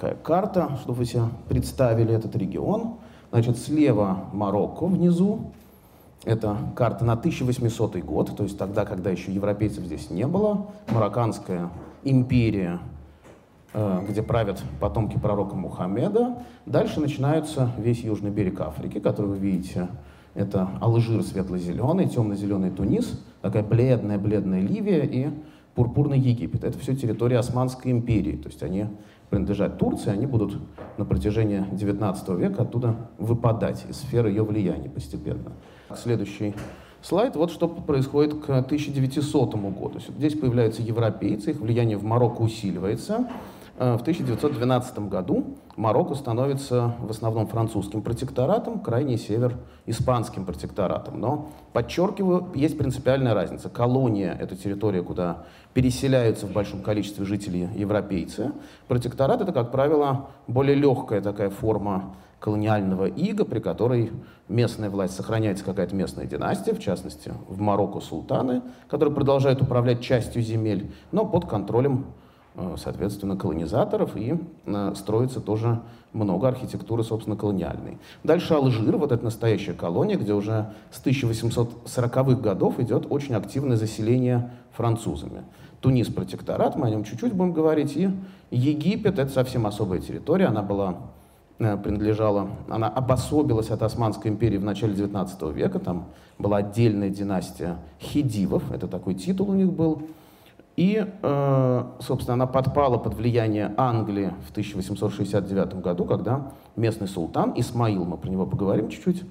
такая карта, чтобы вы себе представили этот регион. Значит, слева Марокко внизу. Это карта на 1800 год, то есть тогда, когда еще европейцев здесь не было. Марокканская империя, э, где правят потомки пророка Мухаммеда. Дальше начинается весь южный берег Африки, который вы видите. Это Алжир светло-зеленый, темно-зеленый Тунис, такая бледная-бледная Ливия и пурпурный Египет. Это все территория Османской империи, то есть они принадлежат Турции, они будут на протяжении XIX века оттуда выпадать из сферы ее влияния постепенно. Следующий слайд. Вот что происходит к 1900 году. Здесь появляются европейцы, их влияние в Марокко усиливается. Э, в 1912 году Марокко становится в основном французским протекторатом, крайний север испанским протекторатом. Но, подчеркиваю, есть принципиальная разница. Колония — это территория, куда переселяются в большом количестве жителей европейцы. Протекторат — это, как правило, более легкая такая форма колониального ига, при которой местная власть сохраняется какая-то местная династия, в частности, в Марокко султаны, которые продолжают управлять частью земель, но под контролем соответственно, колонизаторов, и э, строится тоже много архитектуры, собственно, колониальной. Дальше Алжир, вот эта настоящая колония, где уже с 1840-х годов идет очень активное заселение французами. Тунис протекторат, мы о нем чуть-чуть будем говорить, и Египет, это совсем особая территория, она была э, принадлежала, она обособилась от Османской империи в начале XIX века, там была отдельная династия хидивов, это такой титул у них был, и, э, собственно, она подпала под влияние Англии в 1869 году, когда местный султан Исмаил, мы про него поговорим чуть-чуть,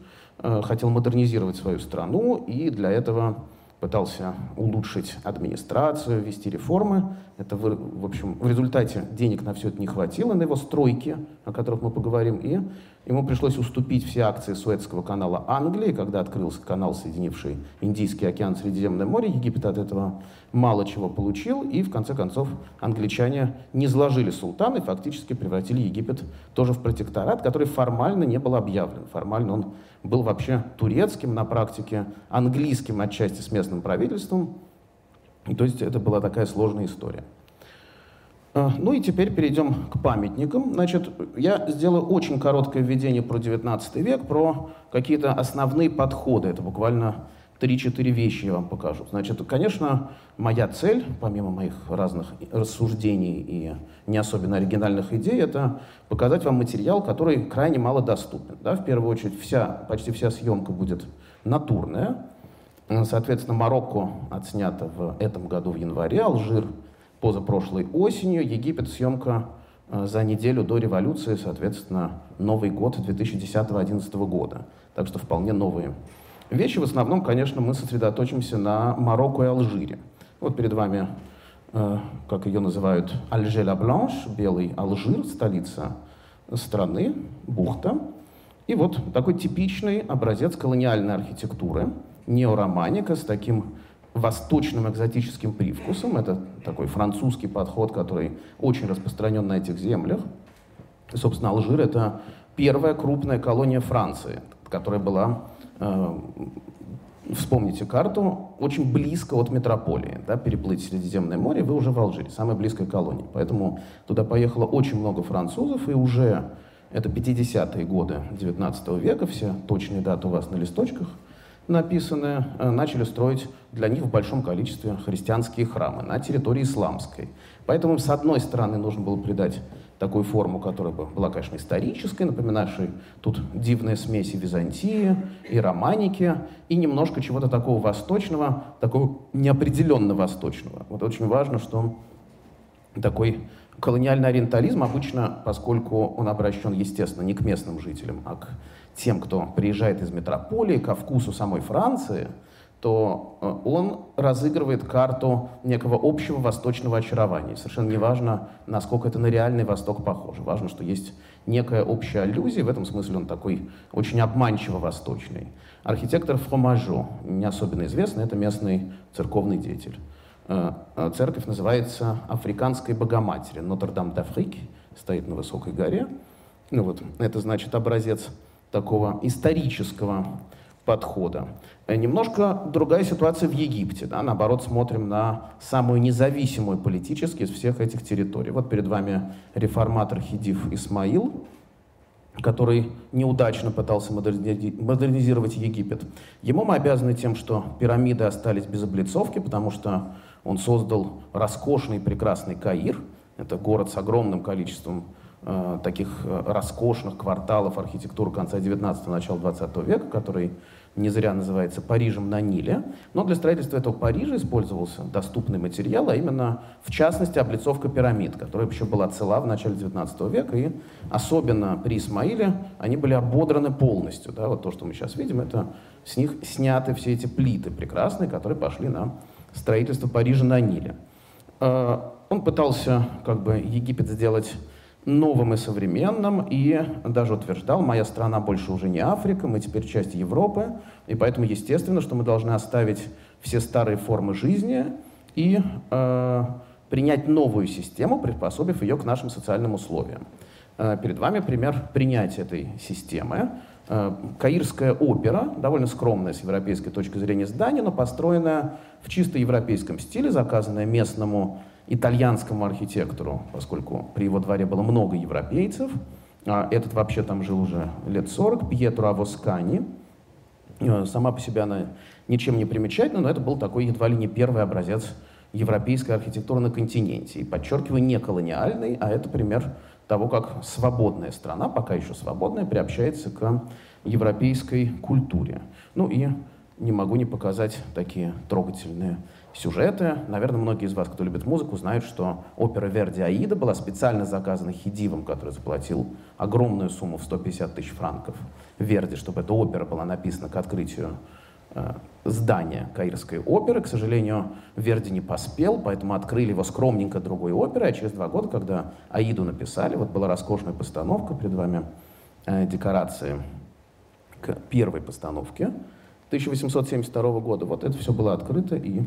э, хотел модернизировать свою страну, и для этого пытался улучшить администрацию, вести реформы. Это, в, в общем, в результате денег на все это не хватило, на его стройки, о которых мы поговорим, и ему пришлось уступить все акции Суэцкого канала Англии, когда открылся канал, соединивший Индийский океан, Средиземное море. Египет от этого мало чего получил, и в конце концов англичане не сложили султана и фактически превратили Египет тоже в протекторат, который формально не был объявлен. Формально он был вообще турецким на практике, английским отчасти с местным правительством. И, то есть это была такая сложная история. А, ну и теперь перейдем к памятникам. Значит, я сделаю очень короткое введение про 19 век, про какие-то основные подходы. Это буквально 3-4 вещи я вам покажу. Значит, конечно, моя цель, помимо моих разных рассуждений и не особенно оригинальных идей, это показать вам материал, который крайне мало доступен. Да? В первую очередь, вся, почти вся съемка будет натурная. Соответственно, Марокко отснято в этом году в январе, Алжир позапрошлой осенью, Египет съемка э, за неделю до революции, соответственно, Новый год 2010-2011 года. Так что вполне новые вещи. В основном, конечно, мы сосредоточимся на Марокко и Алжире. Вот перед вами, э, как ее называют, Альже-ла-Бланш, белый Алжир, столица страны, бухта. И вот такой типичный образец колониальной архитектуры, неороманика с таким восточным экзотическим привкусом. Это такой французский подход, который очень распространен на этих землях. И, собственно, Алжир — это первая крупная колония Франции, которая была вспомните карту, очень близко от метрополии. Да, переплыть Средиземное море, вы уже в Алжире, самая близкая колония. Поэтому туда поехало очень много французов, и уже это 50-е годы 19 века, все точные даты у вас на листочках написаны, э, начали строить для них в большом количестве христианские храмы на территории исламской. Поэтому, с одной стороны, нужно было придать такую форму, которая бы была, конечно, исторической, напоминавшей тут дивная смеси Византии и романики, и немножко чего-то такого восточного, такого неопределенно восточного. Вот очень важно, что такой колониальный ориентализм обычно, поскольку он обращен, естественно, не к местным жителям, а к тем, кто приезжает из метрополии, ко вкусу самой Франции – то э, он разыгрывает карту некого общего восточного очарования. Совершенно неважно, насколько это на реальный Восток похоже. Важно, что есть некая общая аллюзия, в этом смысле он такой очень обманчиво восточный. Архитектор Фромажо, не особенно известный, это местный церковный деятель. Э, э, церковь называется Африканской Богоматери. Нотр-Дам d'Afrique стоит на высокой горе. Ну вот, это значит образец такого исторического подхода. Э, немножко другая ситуация в Египте. Да? Наоборот, смотрим на самую независимую политически из всех этих территорий. Вот перед вами реформатор Хидив Исмаил, который неудачно пытался модернизировать Египет. Ему мы обязаны тем, что пирамиды остались без облицовки, потому что он создал роскошный прекрасный Каир. Это город с огромным количеством э, таких э, роскошных кварталов архитектуры конца 19-го, начала 20 века, который не зря называется Парижем на Ниле. Но для строительства этого Парижа использовался доступный материал, а именно, в частности, облицовка пирамид, которая еще была цела в начале 19 века, и особенно при Исмаиле они были ободраны полностью. Да? Вот то, что мы сейчас видим, это с них сняты все эти плиты прекрасные, которые пошли на строительство Парижа на Ниле. А, он пытался как бы Египет сделать новым и современным, и даже утверждал, моя страна больше уже не Африка, мы теперь часть Европы, и поэтому естественно, что мы должны оставить все старые формы жизни и э, принять новую систему, приспособив ее к нашим социальным условиям. Э, перед вами пример принятия этой системы. Э, Каирская опера, довольно скромная с европейской точки зрения здание, но построенная в чисто европейском стиле, заказанная местному итальянскому архитектору, поскольку при его дворе было много европейцев. А этот вообще там жил уже лет 40, Пьетро Авоскани. Э, сама по себе она ничем не примечательна, но это был такой едва ли не первый образец европейской архитектуры на континенте. И подчеркиваю, не колониальный, а это пример того, как свободная страна, пока еще свободная, приобщается к европейской культуре. Ну и не могу не показать такие трогательные сюжеты. Наверное, многие из вас, кто любит музыку, знают, что опера Верди «Аида» была специально заказана Хидивом, который заплатил огромную сумму в 150 тысяч франков Верди, чтобы эта опера была написана к открытию э, здания Каирской оперы. К сожалению, Верди не поспел, поэтому открыли его скромненько другой оперой, а через два года, когда «Аиду» написали, вот была роскошная постановка, перед вами э, декорации к первой постановке 1872 года. Вот это все было открыто и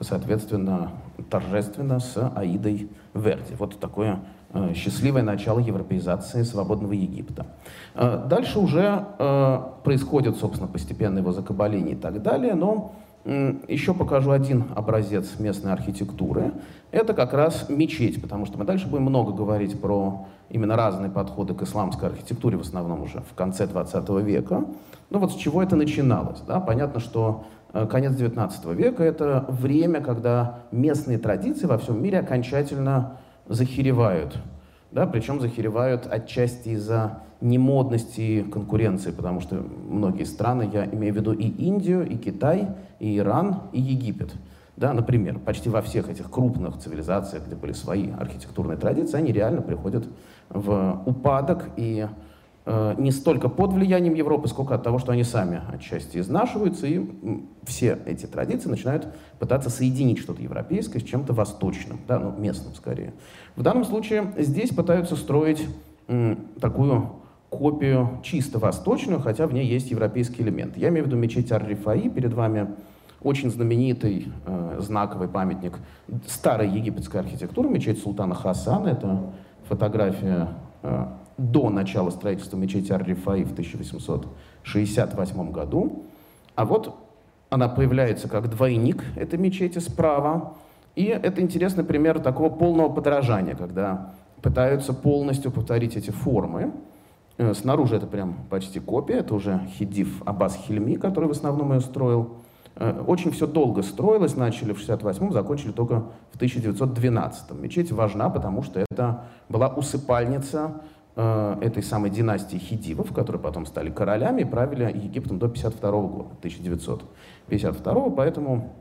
соответственно, торжественно с Аидой Верди. Вот такое э, счастливое начало европеизации свободного Египта. Э, дальше уже э, происходит, собственно, постепенное его закабаление и так далее, но еще покажу один образец местной архитектуры. Это как раз мечеть, потому что мы дальше будем много говорить про именно разные подходы к исламской архитектуре, в основном уже в конце 20 века. Ну вот с чего это начиналось. Да? Понятно, что конец XIX века — это время, когда местные традиции во всем мире окончательно захеревают. Да, причем захеревают отчасти из-за немодности и конкуренции, потому что многие страны, я имею в виду и Индию, и Китай, и Иран, и Египет. Да, например, почти во всех этих крупных цивилизациях, где были свои архитектурные традиции, они реально приходят в упадок и Э, не столько под влиянием Европы, сколько от того, что они сами отчасти изнашиваются, и все эти традиции начинают пытаться соединить что-то европейское с чем-то восточным, да, ну, местным скорее. В данном случае здесь пытаются строить такую копию чисто восточную, хотя в ней есть европейский элемент. Я имею в виду мечеть Ар-Рифаи, перед вами очень знаменитый э, знаковый памятник старой египетской архитектуры, мечеть султана Хасана, это фотография э, до начала строительства мечети Ар-Рифаи в 1868 году. А вот она появляется как двойник этой мечети справа. И это интересный пример такого полного подражания, когда пытаются полностью повторить эти формы. Э, снаружи это прям почти копия, это уже Хидив Аббас Хильми, который в основном ее строил. Э, очень все долго строилось, начали в 68-м, закончили только в 1912-м. Мечеть важна, потому что это была усыпальница этой самой династии хидивов, которые потом стали королями и правили Египтом до 52 года, 1952, поэтому,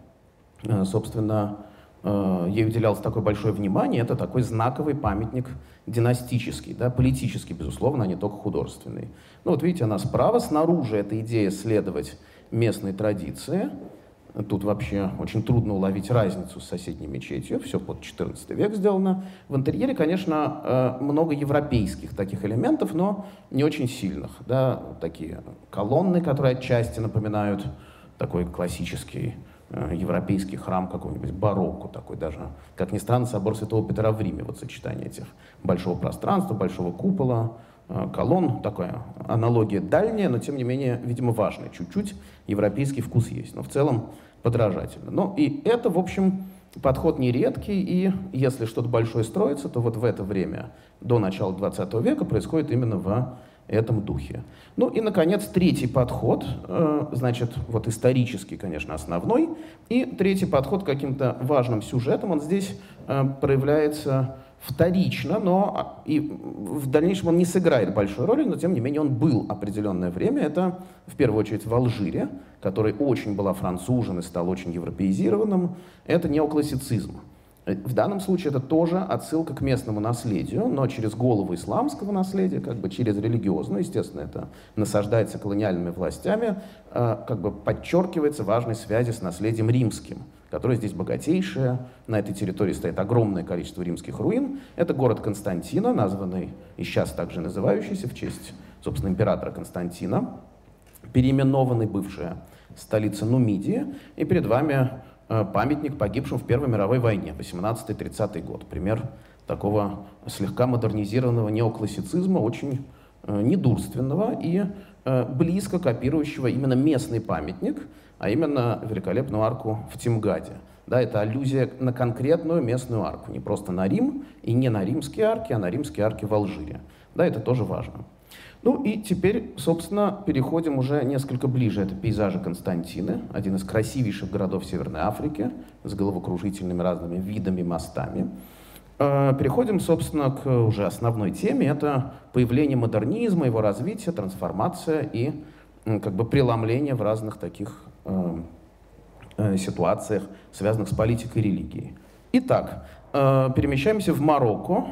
э, собственно, э, ей уделялось такое большое внимание, это такой знаковый памятник династический, да, политический, безусловно, а не только художественный. Ну вот видите, она справа, снаружи эта идея следовать местной традиции, Тут вообще очень трудно уловить разницу с соседней мечетью. Все под 14 век сделано. В интерьере, конечно, э, много европейских таких элементов, но не очень сильных. Да? Такие колонны, которые отчасти напоминают такой классический э, европейский храм какой-нибудь, барокко такой даже. Как ни странно, собор Святого Петра в Риме, вот сочетание этих большого пространства, большого купола, колонн, такая аналогия дальняя, но тем не менее, видимо, важная. Чуть-чуть европейский вкус есть, но в целом подражательно. Ну и это, в общем, подход нередкий, и если что-то большое строится, то вот в это время, до начала 20 века, происходит именно в этом духе. Ну и, наконец, третий подход, э, значит, вот исторический, конечно, основной, и третий подход каким-то важным сюжетом, он здесь э, проявляется вторично, но а, и в дальнейшем он не сыграет большой роли, но тем не менее он был определенное время. Это в первую очередь в Алжире, который очень была францужен и стал очень европеизированным. Это неоклассицизм. В данном случае это тоже отсылка к местному наследию, но через голову исламского наследия, как бы через религиозную, естественно, это насаждается колониальными властями, э, как бы подчеркивается важной связи с наследием римским, которое здесь богатейшее. На этой территории стоит огромное количество римских руин. Это город Константина, названный и сейчас также называющийся в честь, собственно, императора Константина, переименованный бывшая столица Нумидии. И перед вами Э, памятник погибшим в Первой мировой войне, 18-30 год. Пример такого слегка модернизированного неоклассицизма, очень э, недурственного и э, близко копирующего именно местный памятник, а именно великолепную арку в Тимгаде. Да, это аллюзия на конкретную местную арку, не просто на Рим и не на римские арки, а на римские арки в Алжире. Да, это тоже важно. Ну и теперь, собственно, переходим уже несколько ближе. Это пейзажи Константины, один из красивейших городов Северной Африки, с головокружительными разными видами, мостами. Э, переходим, собственно, к уже основной теме. Это появление модернизма, его развитие, трансформация и как бы преломление в разных таких ситуациях, связанных с политикой и религией. Итак, Э, перемещаемся в Марокко.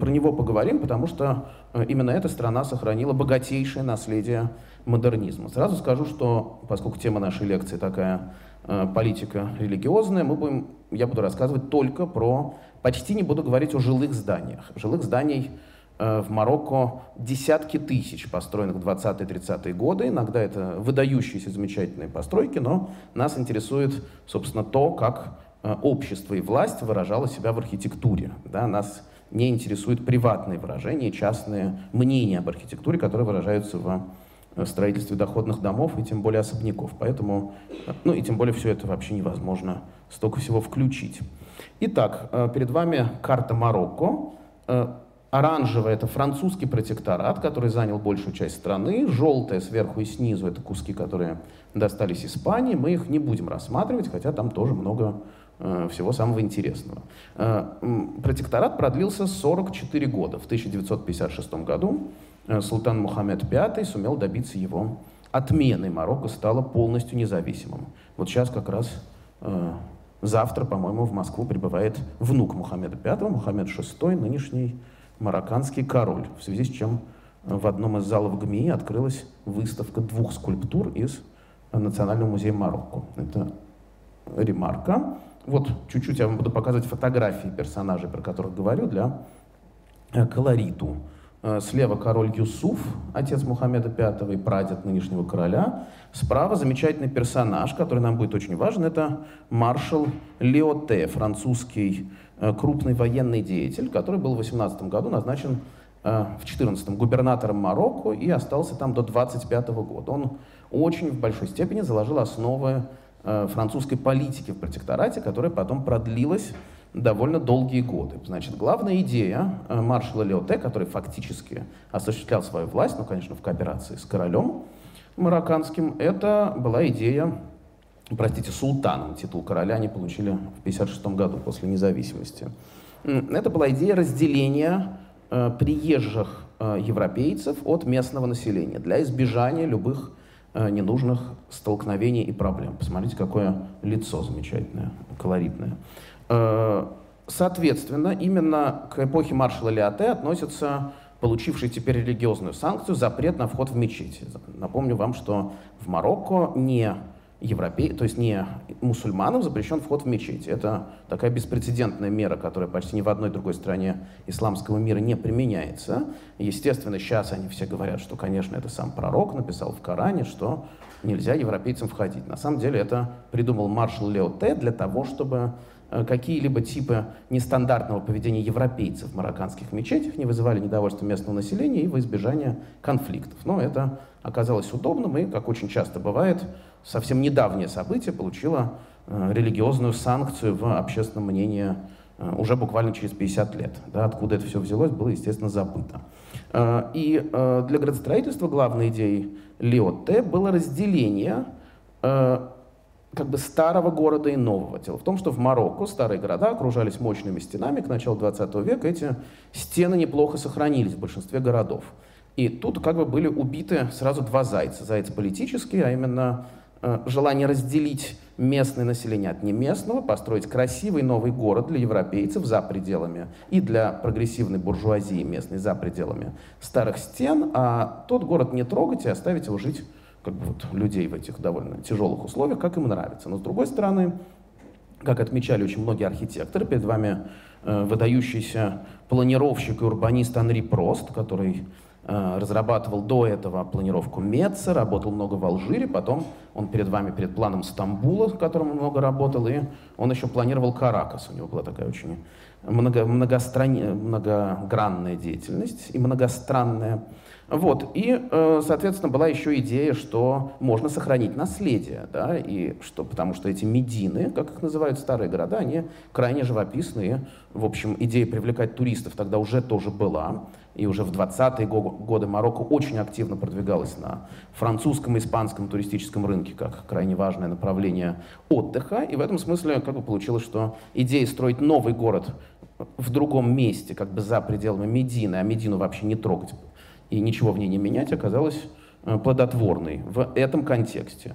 Про него поговорим, потому что э, именно эта страна сохранила богатейшее наследие модернизма. Сразу скажу, что поскольку тема нашей лекции такая э, политика религиозная, мы будем, я буду рассказывать только про, почти не буду говорить о жилых зданиях. Жилых зданий в Марокко десятки тысяч, построенных в 20-30-е годы. Иногда это выдающиеся замечательные постройки, но нас интересует, собственно, то, как Э, общество и власть выражало себя в архитектуре. Да? Нас не интересуют приватные выражения, частные мнения об архитектуре, которые выражаются в э, строительстве доходных домов и тем более особняков. Поэтому, э, ну и тем более все это вообще невозможно столько всего включить. Итак, перед вами карта Марокко. Оранжевая — это французский протекторат, который занял большую часть страны. Желтая сверху и снизу — это куски, которые достались Испании. Мы их не будем рассматривать, хотя там тоже много Э, всего самого интересного. Э, протекторат продлился 44 года. В 1956 году э, султан Мухаммед V сумел добиться его отмены. Марокко стало полностью независимым. Вот сейчас как раз завтра, по-моему, в Москву прибывает внук Мухаммеда V, Мухаммед VI, нынешний марокканский король, в связи с чем в одном из залов ГМИ открылась выставка двух скульптур из Национального музея Марокко. Это ремарка. Вот чуть-чуть я вам буду показывать фотографии персонажей, про которых говорю, для э, колориту. Э, слева король Юсуф, отец Мухаммеда V и прадед нынешнего короля. Справа замечательный персонаж, который нам будет очень важен, это маршал Леоте, французский э, крупный военный деятель, который был в 18 году назначен в 14 губернатором Марокко и остался там до 25 года. Он очень в большой степени заложил основы Э, французской политики в протекторате, которая потом продлилась довольно долгие годы. Значит, главная идея э, маршала Леоте, который фактически осуществлял свою власть, ну, конечно, в кооперации с королем марокканским, это была идея, простите, султаном. Титул короля они получили в 1956 году после независимости. Это была идея разделения э, приезжих э, европейцев от местного населения для избежания любых Э, ненужных столкновений и проблем. Посмотрите, какое лицо замечательное, колоритное. Э, соответственно, именно к эпохе маршала Леоте относятся получившие теперь религиозную санкцию запрет на вход в мечети. Напомню вам, что в Марокко не европей, то есть не мусульманам запрещен вход в мечети. Это такая беспрецедентная мера, которая почти ни в одной другой стране исламского мира не применяется. Естественно, сейчас они все говорят, что, конечно, это сам пророк написал в Коране, что нельзя европейцам входить. На самом деле это придумал маршал Лео Т. для того, чтобы э, какие-либо типы нестандартного поведения европейцев в марокканских мечетях не вызывали недовольства местного населения и во избежание конфликтов. Но это оказалось удобным и, как очень часто бывает, совсем недавнее событие получило э, религиозную санкцию в общественном мнении э, уже буквально через 50 лет. Да, откуда это все взялось, было, естественно, забыто. И для градостроительства главной идеей Лиотте было разделение как бы старого города и нового. Дело в том, что в Марокко старые города окружались мощными стенами. К началу 20 века эти стены неплохо сохранились в большинстве городов. И тут как бы были убиты сразу два зайца. Заяц политический, а именно э, желание разделить местное население от неместного, построить красивый новый город для европейцев за пределами и для прогрессивной буржуазии местной за пределами старых стен, а тот город не трогать и оставить его жить как бы вот людей в этих довольно тяжелых условиях, как им нравится. Но с другой стороны, как отмечали очень многие архитекторы, перед вами э, выдающийся планировщик и урбанист Анри Прост, который э, разрабатывал до этого планировку Меца, работал много в Алжире, потом он перед вами перед планом Стамбула, в котором он много работал, и он еще планировал Каракас. У него была такая очень много, многостран... многогранная деятельность и многостранная. Вот. И, э, соответственно, была еще идея, что можно сохранить наследие, да, и что, потому что эти медины, как их называют старые города, они крайне живописные. В общем, идея привлекать туристов тогда уже тоже была. И уже в 20-е годы Марокко очень активно продвигалась на французском и испанском туристическом рынке как крайне важное направление отдыха. И в этом смысле как бы получилось, что идея строить новый город в другом месте, как бы за пределами Медины, а Медину вообще не трогать и ничего в ней не менять, оказалась э, плодотворной в этом контексте.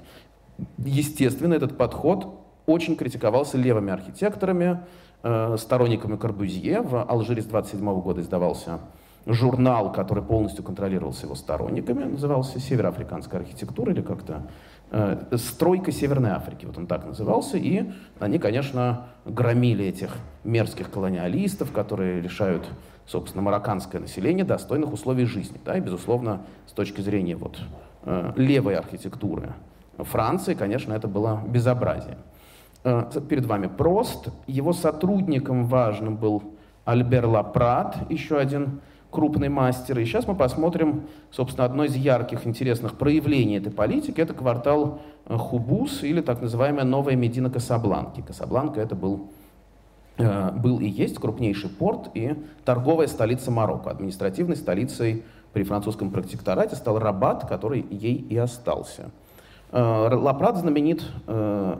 Естественно, этот подход очень критиковался левыми архитекторами, э, сторонниками Корбюзье. В Алжире с 27 года издавался журнал, который полностью контролировался его сторонниками, назывался «Североафриканская архитектура» или как-то э, «Стройка Северной Африки», вот он так назывался, и они, конечно, громили этих мерзких колониалистов, которые решают собственно, марокканское население достойных условий жизни. Да, и, безусловно, с точки зрения вот, э, левой архитектуры Франции, конечно, это было безобразие. Э, перед вами Прост. Его сотрудником важным был Альбер Лапрат, еще один крупный мастер. И сейчас мы посмотрим, собственно, одно из ярких, интересных проявлений этой политики. Это квартал э, Хубус или так называемая Новая Медина Касабланки. Касабланка это был Э, был и есть крупнейший порт и торговая столица Марокко. Административной столицей при французском протекторате стал Рабат, который ей и остался. Э, Лапрат знаменит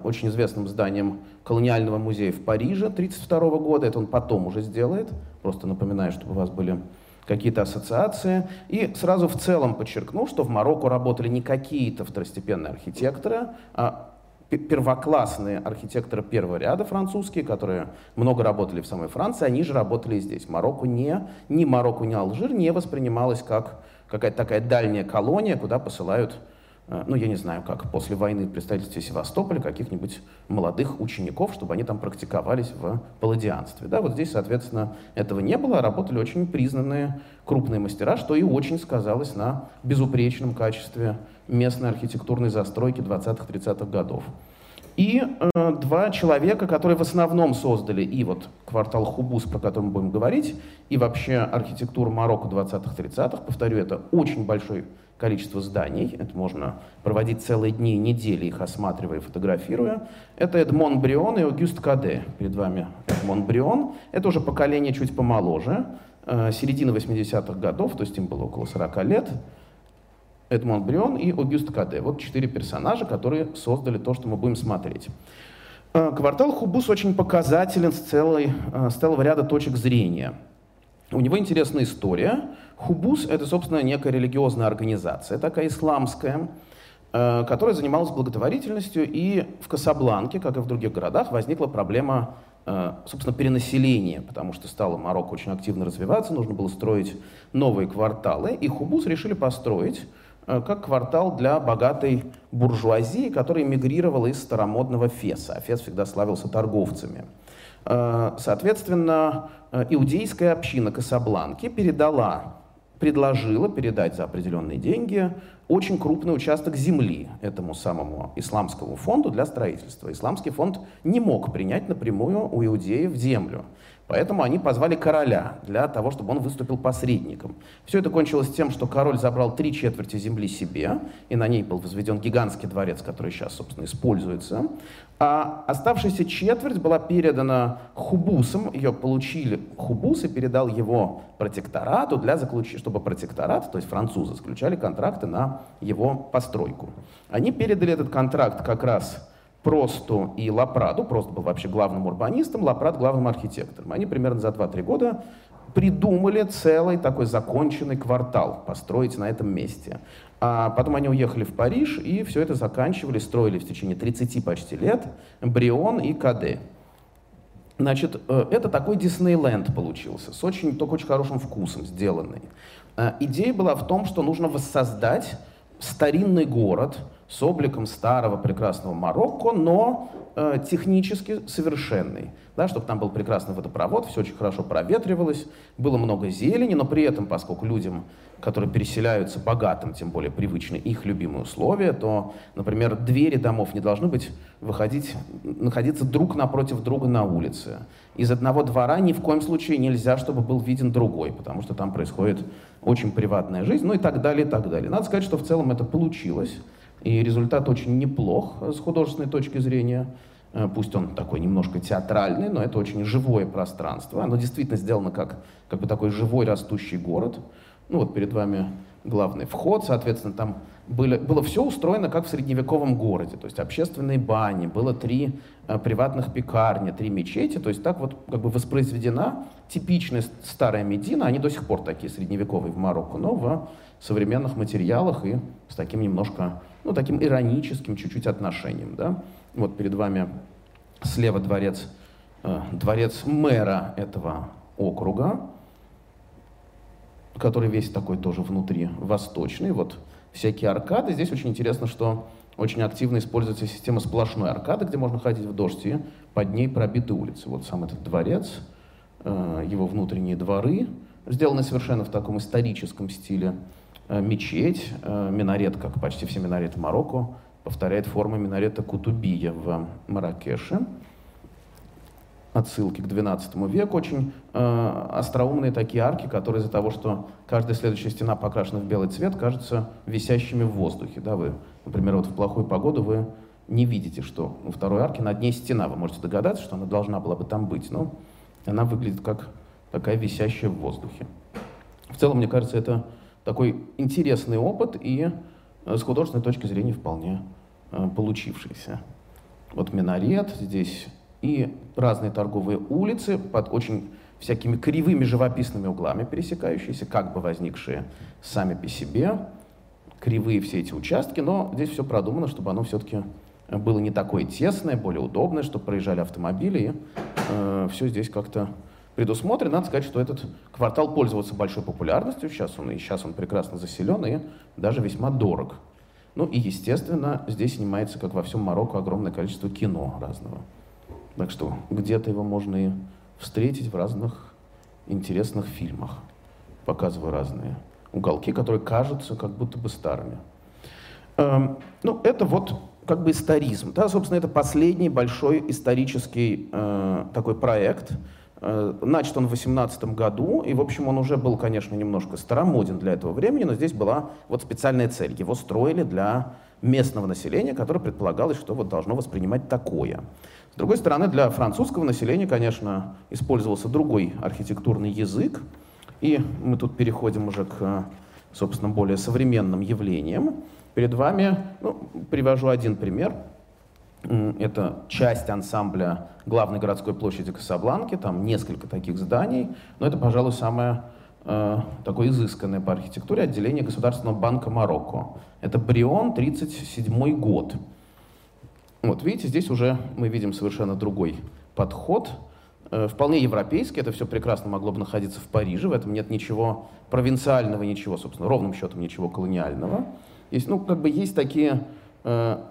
очень известным зданием колониального музея в Париже 1932 года. Это он потом уже сделает. Просто напоминаю, чтобы у вас были какие-то ассоциации. И сразу в целом подчеркну, что в Марокко работали не какие-то второстепенные архитекторы, а первоклассные архитекторы первого ряда французские, которые много работали в самой Франции, они же работали здесь. Марокко не, ни Марокко, ни Алжир не воспринималось как какая-то такая дальняя колония, куда посылают ну, я не знаю, как после войны в представительстве Севастополя каких-нибудь молодых учеников, чтобы они там практиковались в палладианстве. Да, вот здесь, соответственно, этого не было, а работали очень признанные крупные мастера, что и очень сказалось на безупречном качестве местной архитектурной застройки 20-30-х годов. И э, два человека, которые в основном создали и вот квартал Хубус, про который мы будем говорить, и вообще архитектуру Марокко 20-30-х, повторю, это очень большой количество зданий. Это можно проводить целые дни, недели, их осматривая, фотографируя. Это Эдмон Брион и Огюст Каде. Перед вами Эдмон Брион. Это уже поколение чуть помоложе, э, середина 80-х годов, то есть им было около 40 лет. Эдмон Брион и Огюст Каде. Вот четыре персонажа, которые создали то, что мы будем смотреть. Э, квартал Хубус очень показателен с, целой, э, с целого ряда точек зрения. У него интересная история – Хубус — это, собственно, некая религиозная организация, такая исламская, э, которая занималась благотворительностью, и в Касабланке, как и в других городах, возникла проблема, э, собственно, перенаселения, потому что стало Марокко очень активно развиваться, нужно было строить новые кварталы, и Хубус решили построить э, как квартал для богатой буржуазии, которая эмигрировала из старомодного Феса. А Фес всегда славился торговцами. Соответственно, иудейская община Касабланки передала предложила передать за определенные деньги очень крупный участок земли этому самому исламскому фонду для строительства. Исламский фонд не мог принять напрямую у иудеев землю. Поэтому они позвали короля для того, чтобы он выступил посредником. Все это кончилось тем, что король забрал три четверти земли себе, и на ней был возведен гигантский дворец, который сейчас, собственно, используется. А оставшаяся четверть была передана хубусам, ее получили хубус и передал его протекторату, для заключ... чтобы протекторат, то есть французы, заключали контракты на его постройку. Они передали этот контракт как раз Просту и Лапраду, Прост был вообще главным урбанистом, Лапрад главным архитектором. Они примерно за 2-3 года придумали целый такой законченный квартал построить на этом месте. А потом они уехали в Париж и все это заканчивали, строили в течение 30 почти лет Брион и Каде. Значит, э, это такой Диснейленд получился, с очень, только очень хорошим вкусом сделанный. Э, идея была в том, что нужно воссоздать старинный город – с обликом старого прекрасного Марокко, но э, технически совершенный. Да, чтобы там был прекрасный водопровод, все очень хорошо проветривалось, было много зелени, но при этом, поскольку людям, которые переселяются богатым, тем более привычны их любимые условия, то, например, двери домов не должны быть выходить, находиться друг напротив друга на улице. Из одного двора ни в коем случае нельзя, чтобы был виден другой, потому что там происходит очень приватная жизнь, ну и так далее, и так далее. Надо сказать, что в целом это получилось. И результат очень неплох с художественной точки зрения. Э, пусть он такой немножко театральный, но это очень живое пространство. Оно действительно сделано как, как бы такой живой растущий город. Ну вот перед вами главный вход, соответственно, там были, было все устроено как в средневековом городе, то есть общественные бани, было три э, приватных пекарни, три мечети, то есть так вот как бы воспроизведена типичная старая Медина, они до сих пор такие средневековые в Марокко, но в современных материалах и с таким немножко ну, таким ироническим чуть-чуть отношением. Да? Вот перед вами слева дворец, э, дворец мэра этого округа, который весь такой тоже внутри восточный. Вот всякие аркады. Здесь очень интересно, что очень активно используется система сплошной аркады, где можно ходить в дождь, и под ней пробиты улицы. Вот сам этот дворец, э, его внутренние дворы, сделаны совершенно в таком историческом стиле. Э, мечеть, э, минарет, как почти все минареты Марокко, повторяет формы минарета Кутубия в Маракеше. Отсылки к XII веку. Очень э, остроумные такие арки, которые из-за того, что каждая следующая стена покрашена в белый цвет, кажутся висящими в воздухе. Да, вы, например, вот в плохую погоду вы не видите, что у второй арки над ней стена. Вы можете догадаться, что она должна была бы там быть, но она выглядит как такая висящая в воздухе. В целом, мне кажется, это такой интересный опыт и э, с художественной точки зрения вполне э, получившийся. Вот минарет здесь и разные торговые улицы под очень всякими кривыми живописными углами пересекающиеся, как бы возникшие сами по себе, кривые все эти участки, но здесь все продумано, чтобы оно все-таки было не такое тесное, более удобное, чтобы проезжали автомобили, и э, все здесь как-то предусмотрен. Надо сказать, что этот квартал пользовался большой популярностью. Сейчас он, и сейчас он прекрасно заселен и даже весьма дорог. Ну и, естественно, здесь снимается, как во всем Марокко, огромное количество кино разного. Так что где-то его можно и встретить в разных интересных фильмах. Показываю разные уголки, которые кажутся как будто бы старыми. Эм, ну, это вот как бы историзм. Да, собственно, это последний большой исторический э, такой проект, начат он в 18 году, и, в общем, он уже был, конечно, немножко старомоден для этого времени, но здесь была вот специальная цель. Его строили для местного населения, которое предполагалось, что вот должно воспринимать такое. С другой стороны, для французского населения, конечно, использовался другой архитектурный язык, и мы тут переходим уже к, собственно, более современным явлениям. Перед вами, ну, привожу один пример – это часть ансамбля главной городской площади Касабланки, там несколько таких зданий, но это, пожалуй, самое э, такое изысканное по архитектуре отделение Государственного банка Марокко. Это Брион, 37 год. Вот, видите, здесь уже мы видим совершенно другой подход, э, вполне европейский, это все прекрасно могло бы находиться в Париже, в этом нет ничего провинциального, ничего, собственно, ровным счетом ничего колониального. Есть, ну, как бы есть такие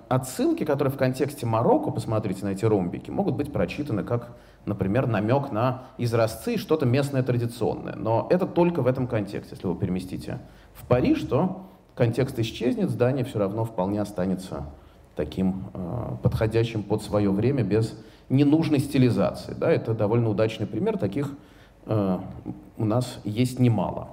отсылки, которые в контексте Марокко, посмотрите на эти ромбики, могут быть прочитаны как, например, намек на изразцы, что-то местное традиционное. Но это только в этом контексте. Если вы переместите в Париж, то контекст исчезнет, здание все равно вполне останется таким э, подходящим под свое время без ненужной стилизации. Да, это довольно удачный пример, таких э, у нас есть немало.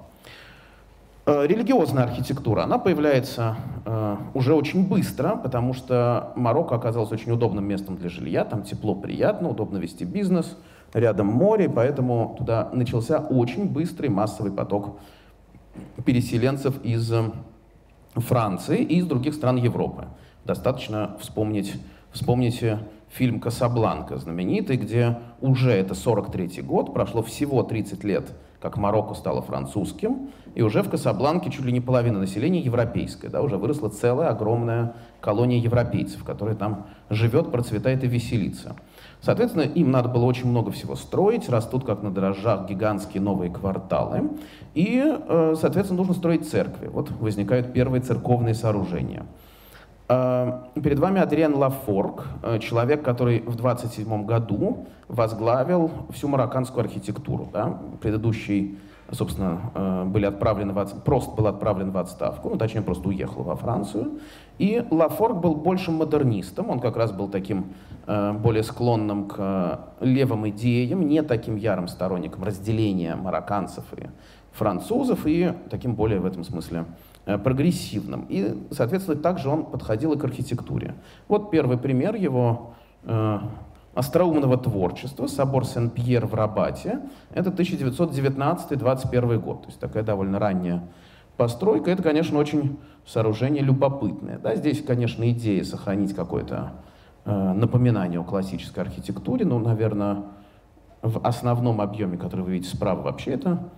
Э, религиозная архитектура, она появляется э, уже очень быстро, потому что Марокко оказалось очень удобным местом для жилья, там тепло, приятно, удобно вести бизнес, рядом море, поэтому туда начался очень быстрый массовый поток переселенцев из э, Франции и из других стран Европы. Достаточно вспомнить, вспомните фильм «Касабланка» знаменитый, где уже это 43 год, прошло всего 30 лет, как Марокко стало французским, и уже в Касабланке чуть ли не половина населения европейское, да, уже выросла целая огромная колония европейцев, которая там живет, процветает и веселится. Соответственно, им надо было очень много всего строить, растут как на дрожжах гигантские новые кварталы, и, э, соответственно, нужно строить церкви. Вот возникают первые церковные сооружения – перед вами Адриан Лафорг, э, человек, который в 27 году возглавил всю марокканскую архитектуру. Да? Предыдущий, собственно, э, были отправлены в просто был отправлен в отставку, ну, точнее, просто уехал во Францию. И Лафорг был больше модернистом, он как раз был таким более склонным к левым идеям, не таким ярым сторонником разделения марокканцев и французов, и таким более в этом смысле Э, прогрессивным. И, соответственно, также он подходил и к архитектуре. Вот первый пример его э, остроумного творчества, собор Сен-Пьер в Рабате. Это 1919-21 год, то есть такая довольно ранняя постройка. Это, конечно, очень сооружение любопытное. Да, здесь, конечно, идея сохранить какое-то э, напоминание о классической архитектуре, но, наверное, в основном объеме, который вы видите справа, вообще это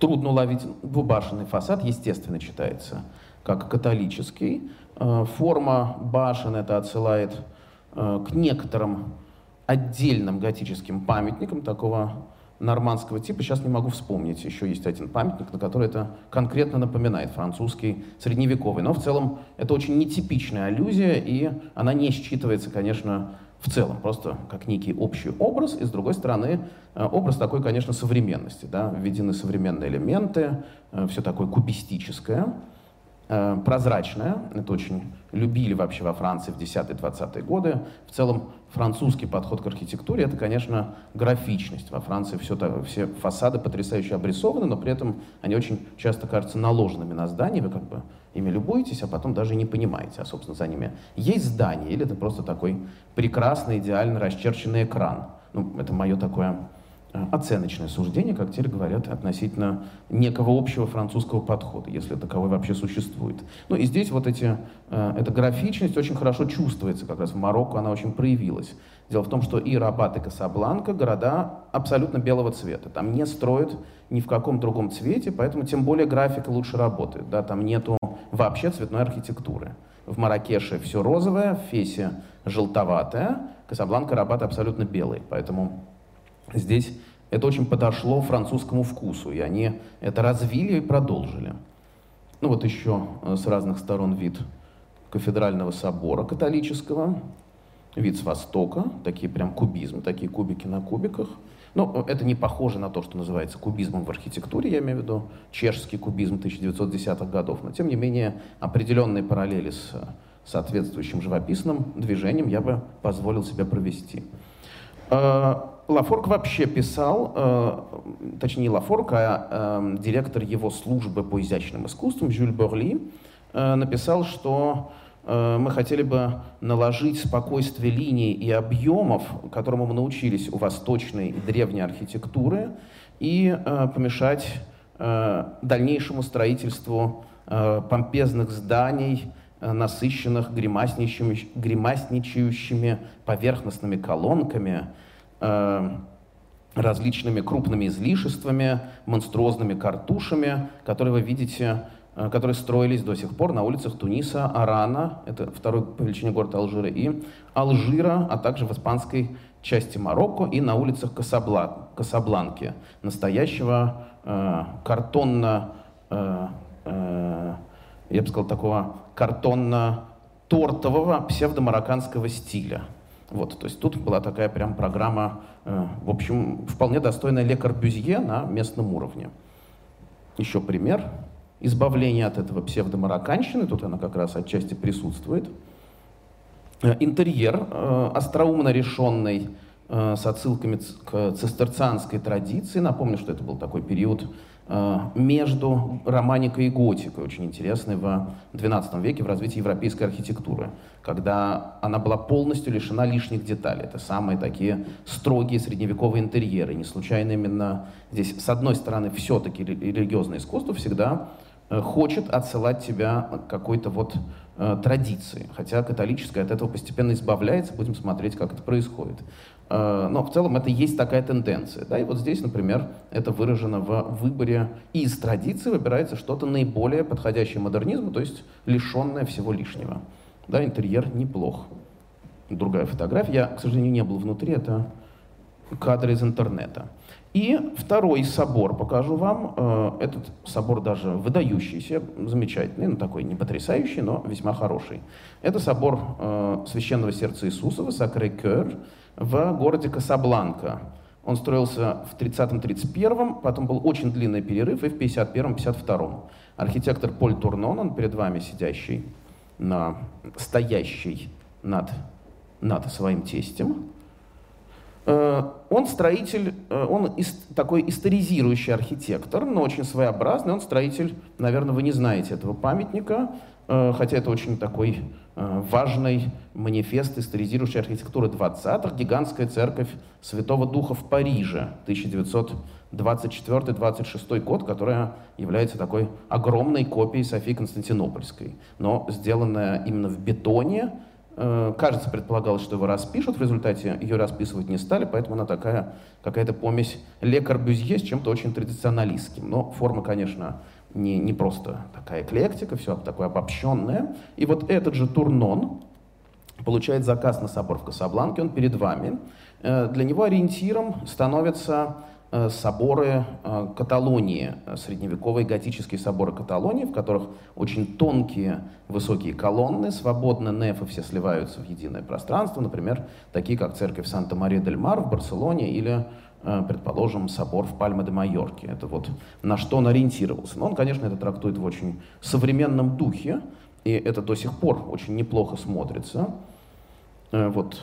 Трудно уловить двубашенный фасад, естественно, читается как католический. Э, форма башен это отсылает э, к некоторым отдельным готическим памятникам такого нормандского типа. Сейчас не могу вспомнить. Еще есть один памятник, на который это конкретно напоминает, французский, средневековый. Но в целом это очень нетипичная аллюзия, и она не считывается, конечно, в целом, просто как некий общий образ, и с другой стороны, э, образ такой, конечно, современности, да, введены современные элементы, э, все такое кубистическое, э, прозрачное, это очень любили вообще во Франции в 10-20-е годы. В целом, французский подход к архитектуре — это, конечно, графичность. Во Франции все, все фасады потрясающе обрисованы, но при этом они очень часто кажутся наложенными на здание, вы как бы ими любуетесь, а потом даже не понимаете, а, собственно, за ними есть здание или это просто такой прекрасный, идеально расчерченный экран. Ну, это мое такое оценочное суждение, как теперь говорят, относительно некого общего французского подхода, если таковой вообще существует. Ну и здесь вот эти, э, эта графичность очень хорошо чувствуется, как раз в Марокко она очень проявилась. Дело в том, что и Рабат, и Касабланка — города абсолютно белого цвета. Там не строят ни в каком другом цвете, поэтому тем более графика лучше работает. Да? Там нету вообще цветной архитектуры. В Маракеше все розовое, в Фесе желтоватое, Касабланка, Рабат абсолютно белый. Поэтому здесь это очень подошло французскому вкусу, и они это развили и продолжили. Ну вот еще э, с разных сторон вид кафедрального собора католического, вид с востока, такие прям кубизм, такие кубики на кубиках – ну, это не похоже на то, что называется кубизмом в архитектуре, я имею в виду чешский кубизм 1910-х годов, но тем не менее определенные параллели с соответствующим живописным движением я бы позволил себе провести. Э, Лафорг вообще писал, э, точнее не Лафорг, а э, директор его службы по изящным искусствам Жюль Борли написал, что Э, мы хотели бы наложить спокойствие линий и объемов, которому мы научились у восточной и древней архитектуры, и э, помешать э, дальнейшему строительству помпезных зданий, насыщенных гримасничающими, гримасничающими поверхностными колонками, различными крупными излишествами, монструозными картушами, которые вы видите Э, которые строились до сих пор на улицах Туниса, Арана, это второй по величине город Алжира, и Алжира, а также в испанской части Марокко и на улицах Касабла, Касабланки, настоящего э, картонно, э, э, я бы сказал, такого картонно-тортового псевдомарокканского стиля. Вот, то есть тут была такая прям программа, э, в общем, вполне достойная Ле Корбюзье на местном уровне. Еще пример. избавление от этого псевдомарокканщины, тут она как раз отчасти присутствует. Э, интерьер э, остроумно решенный, с отсылками к цистерцианской традиции. Напомню, что это был такой период между романикой и готикой, очень интересный в XII веке в развитии европейской архитектуры, когда она была полностью лишена лишних деталей. Это самые такие строгие средневековые интерьеры. Не случайно именно здесь, с одной стороны, все-таки религиозное искусство всегда хочет отсылать тебя к какой-то вот э, традиции, хотя католическая от этого постепенно избавляется, будем смотреть, как это происходит. Э, но в целом это есть такая тенденция. Да? И вот здесь, например, это выражено в выборе из традиции выбирается что-то наиболее подходящее модернизму, то есть лишенное всего лишнего. Да, интерьер неплох. Другая фотография. Я, к сожалению, не был внутри, это кадры из интернета. И второй собор покажу вам. Э, этот собор даже выдающийся, замечательный, ну такой не потрясающий, но весьма хороший. Это собор э, Священного Сердца Иисуса, Сакре Кёр, в городе Касабланка. Он строился в 30-31, потом был очень длинный перерыв, и в 51-52. Архитектор Поль Турнон, он перед вами сидящий, на, стоящий над, над своим тестем. Э, он строитель, э, он такой историзирующий архитектор, но очень своеобразный. Он строитель, наверное, вы не знаете этого памятника, хотя это очень такой важный манифест историзирующей архитектуры 20-х, гигантская церковь Святого Духа в Париже, 1924-26 год, которая является такой огромной копией Софии Константинопольской, но сделанная именно в бетоне, Э, кажется, предполагалось, что его распишут, в результате ее расписывать не стали, поэтому она такая какая-то помесь Ле Корбюзье с чем-то очень традиционалистским. Но форма, конечно, не, не просто такая эклектика, все такое обобщенное. И вот этот же Турнон получает заказ на собор в Касабланке, он перед вами. Э, для него ориентиром становится соборы э, Каталонии, э, средневековые готические соборы Каталонии, в которых очень тонкие высокие колонны, свободно нефы все сливаются в единое пространство, например, такие как церковь Санта-Мария-дель-Мар в Барселоне или предположим, собор в Пальме-де-Майорке. Это вот на что он ориентировался. Но он, конечно, это трактует в очень современном духе, и это до сих пор очень неплохо смотрится. Вот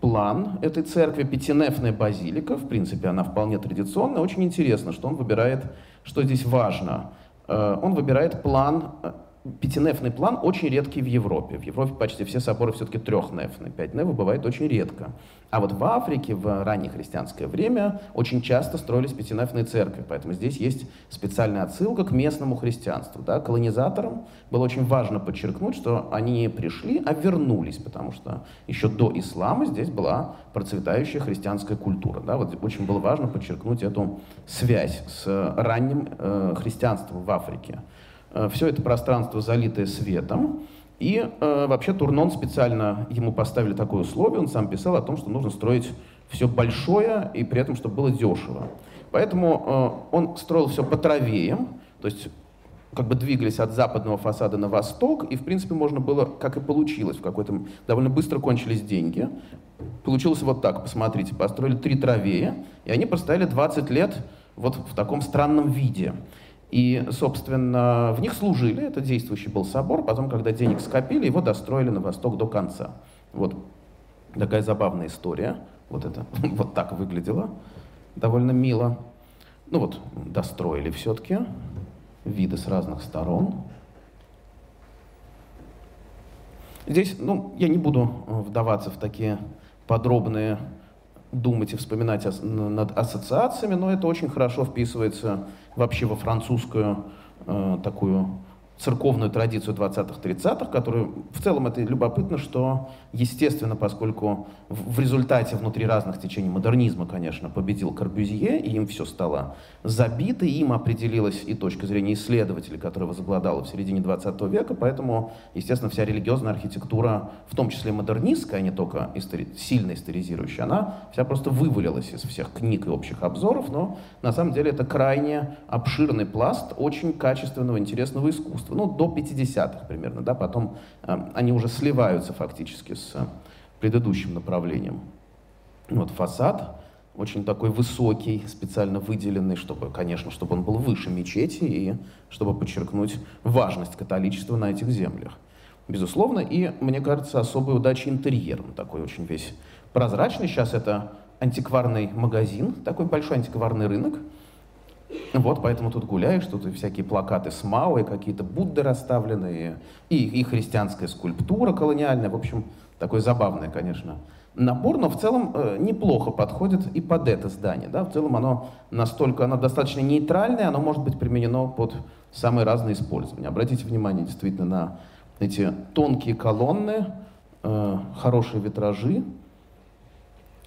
план этой церкви, пятинефная базилика, в принципе, она вполне традиционная. Очень интересно, что он выбирает, что здесь важно. Э, он выбирает план э, Пятинефный план очень редкий в Европе. В Европе почти все соборы все-таки трехнефные. Пять нефов бывает очень редко. А вот в Африке в раннехристианское время очень часто строились пятинефные церкви. Поэтому здесь есть специальная отсылка к местному христианству. Да? Колонизаторам было очень важно подчеркнуть, что они не пришли, а вернулись, потому что еще до ислама здесь была процветающая христианская культура. Да? Вот очень было важно подчеркнуть эту связь с ранним э, христианством в Африке. Э, Все это пространство залитое светом. И э, вообще Турнон специально ему поставили такое условие, он сам писал о том, что нужно строить все большое и при этом, чтобы было дешево. Поэтому э, он строил все по травеям, то есть как бы двигались от западного фасада на восток, и, в принципе, можно было, как и получилось, в какой-то... Довольно быстро кончились деньги. Получилось вот так, посмотрите, построили три травея, и они простояли 20 лет вот в таком странном виде. И, собственно, в них служили, это действующий был собор, потом, когда денег скопили, его достроили на восток до конца. Вот такая забавная история. Вот это вот так выглядело, довольно мило. Ну вот, достроили все-таки, виды с разных сторон. Здесь, ну, я не буду вдаваться в такие подробные думать и вспоминать над ассоциациями, но это очень хорошо вписывается вообще во французскую э, такую церковную традицию 20-30-х, которую в целом это любопытно, что, естественно, поскольку в, результате внутри разных течений модернизма, конечно, победил Корбюзье, и им все стало забито, и им определилась и точка зрения исследователей, которая возобладала в середине 20 века, поэтому, естественно, вся религиозная архитектура, в том числе модернистская, а не только истори сильно историзирующая, она вся просто вывалилась из всех книг и общих обзоров, но на самом деле это крайне обширный пласт очень качественного, интересного искусства ну, до 50-х примерно, да, потом э, они уже сливаются фактически с предыдущим направлением. Вот фасад очень такой высокий, специально выделенный, чтобы, конечно, чтобы он был выше мечети и чтобы подчеркнуть важность католичества на этих землях. Безусловно, и, мне кажется, особой удачи интерьером, такой очень весь прозрачный. Сейчас это антикварный магазин, такой большой антикварный рынок. Вот, поэтому тут гуляешь, тут и всякие плакаты с Мао, и какие-то Будды расставленные, и, и христианская скульптура колониальная. В общем, такой забавный, конечно, набор, но в целом э, неплохо подходит и под это здание. Да? В целом оно настолько, оно достаточно нейтральное, оно может быть применено под самые разные использования. Обратите внимание действительно на эти тонкие колонны, э, хорошие витражи,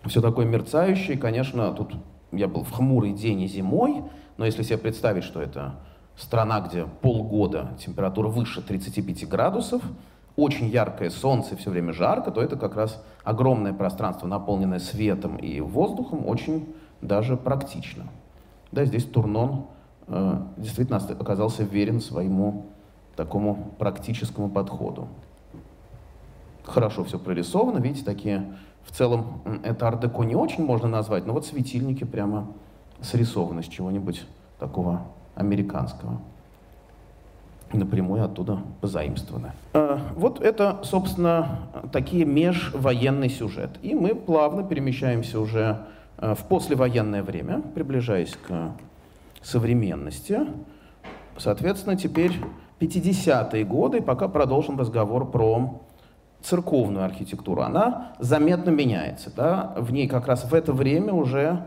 все такое мерцающее. Конечно, тут я был в хмурый день и зимой, но если себе представить, что это страна, где полгода температура выше 35 градусов, очень яркое солнце, все время жарко, то это как раз огромное пространство, наполненное светом и воздухом, очень даже практично. Да, здесь Турнон э, действительно оказался верен своему такому практическому подходу. Хорошо все прорисовано, видите, такие, в целом, это ардеко не очень можно назвать, но вот светильники прямо срисованы с чего-нибудь такого американского напрямую оттуда позаимствованы. А, вот это, собственно, такие межвоенный сюжет. И мы плавно перемещаемся уже а, в послевоенное время, приближаясь к современности. Соответственно, теперь 50-е годы, пока продолжим разговор про церковную архитектуру. Она заметно меняется. Да? В ней как раз в это время уже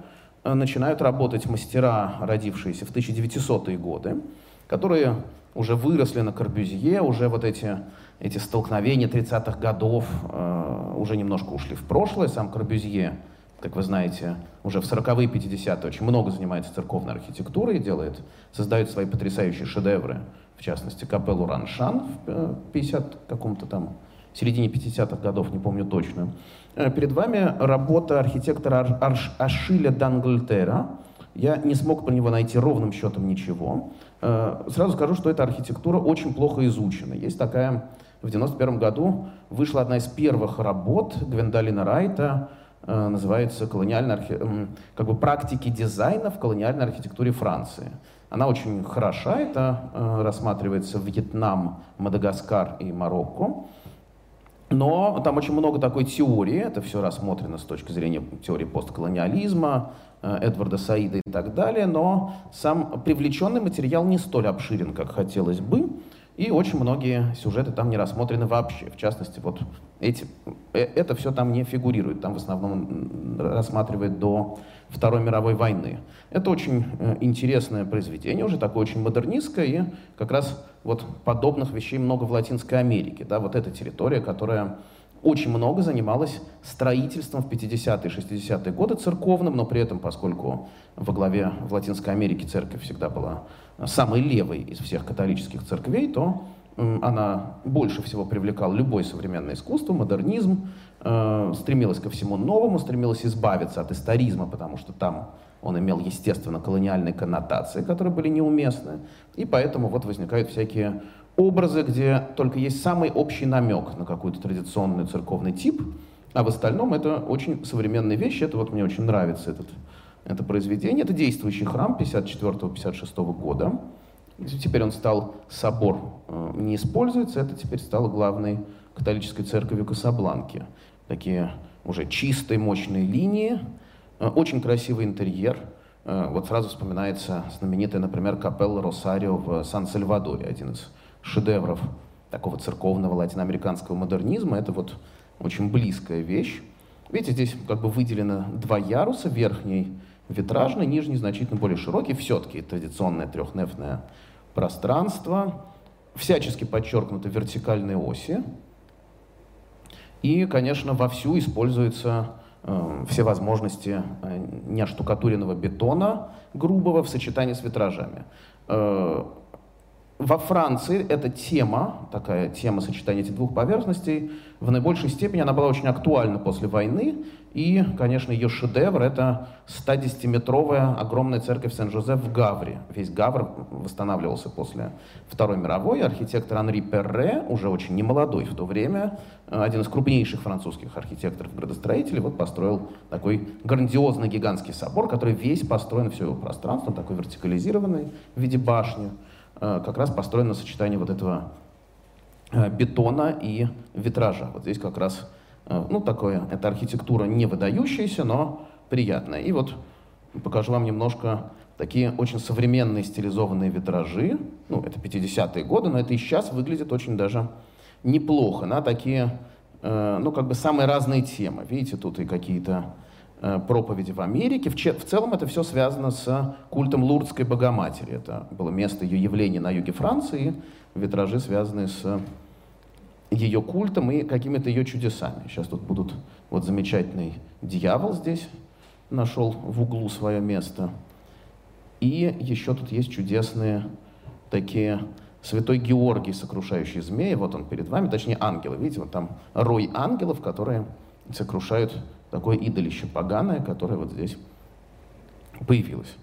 начинают работать мастера, родившиеся в 1900-е годы, которые уже выросли на Корбюзье, уже вот эти, эти столкновения 30-х годов э, уже немножко ушли в прошлое. Сам Корбюзье, как вы знаете, уже в 40-е, 50-е очень много занимается церковной архитектурой, делает, создает свои потрясающие шедевры, в частности, капеллу Раншан в 50 э, каком-то там, в середине 50-х годов, не помню точно. Э, перед вами работа архитектора Арш, Ашиля Данглтера. Я не смог про него найти ровным счетом ничего. Э, сразу скажу, что эта архитектура очень плохо изучена. Есть такая, в 91 году вышла одна из первых работ Гвендолина Райта, э, называется колониальная архи... как бы практики дизайна в колониальной архитектуре Франции. Она очень хороша, это рассматривается Вьетнам, Мадагаскар и Марокко. Но там очень много такой теории, это все рассмотрено с точки зрения теории постколониализма, Э, Эдварда Саида и так далее, но сам привлеченный материал не столь обширен, как хотелось бы, и очень многие сюжеты там не рассмотрены вообще. В частности, вот эти, э, это все там не фигурирует, там в основном рассматривает до Второй мировой войны. Это очень э, интересное произведение, уже такое очень модернистское, и как раз вот подобных вещей много в Латинской Америке. Да, вот эта территория, которая очень много занималась строительством в 50-е и 60-е годы церковным, но при этом, поскольку во главе в Латинской Америке церковь всегда была самой левой из всех католических церквей, то она больше всего привлекала любое современное искусство, модернизм, э, стремилась ко всему новому, стремилась избавиться от историзма, потому что там он имел, естественно, колониальные коннотации, которые были неуместны, и поэтому вот возникают всякие образы, где только есть самый общий намек на какой-то традиционный церковный тип, а в остальном это очень современные вещи. Это вот мне очень нравится этот, это произведение. Это действующий храм 54-56 года. Теперь он стал, собор э, не используется, это теперь стало главной католической церковью Касабланки. Такие уже чистые, мощные линии, э, очень красивый интерьер. Э, вот сразу вспоминается знаменитая, например, капелла Росарио в Сан-Сальвадоре, один из шедевров такого церковного латиноамериканского модернизма. Это вот очень близкая вещь. Видите, здесь как бы выделено два яруса, верхний витражный, нижний значительно более широкий, все-таки традиционное трехнефное пространство, всячески подчеркнуты вертикальные оси, и, конечно, вовсю используются э, все возможности э, неоштукатуренного бетона грубого в сочетании с витражами. Э, во Франции эта тема, такая тема сочетания этих двух поверхностей, в наибольшей степени она была очень актуальна после войны. И, конечно, ее шедевр — это 110-метровая огромная церковь Сен-Жозеф в Гавре. Весь Гавр восстанавливался после Второй мировой. Архитектор Анри Перре, уже очень немолодой в то время, один из крупнейших французских архитекторов-градостроителей, вот построил такой грандиозный гигантский собор, который весь построен, все его пространство, такой вертикализированный в виде башни. Э, как раз построено сочетание вот этого э, бетона и витража. Вот здесь как раз, э, ну, такое, это архитектура не выдающаяся, но приятная. И вот покажу вам немножко такие очень современные стилизованные витражи. Ну, это 50-е годы, но это и сейчас выглядит очень даже неплохо. На такие, ну, как бы самые разные темы. Видите, тут и какие-то проповеди в Америке. В, целом это все связано с культом Лурдской Богоматери. Это было место ее явления на юге Франции, витражи, связанные с ее культом и какими-то ее чудесами. Сейчас тут будут вот замечательный дьявол здесь нашел в углу свое место. И еще тут есть чудесные такие Святой Георгий, сокрушающий змеи, вот он перед вами, точнее ангелы. Видите, вот там рой ангелов, которые сокрушают такое идолище поганое, которое вот здесь появилось.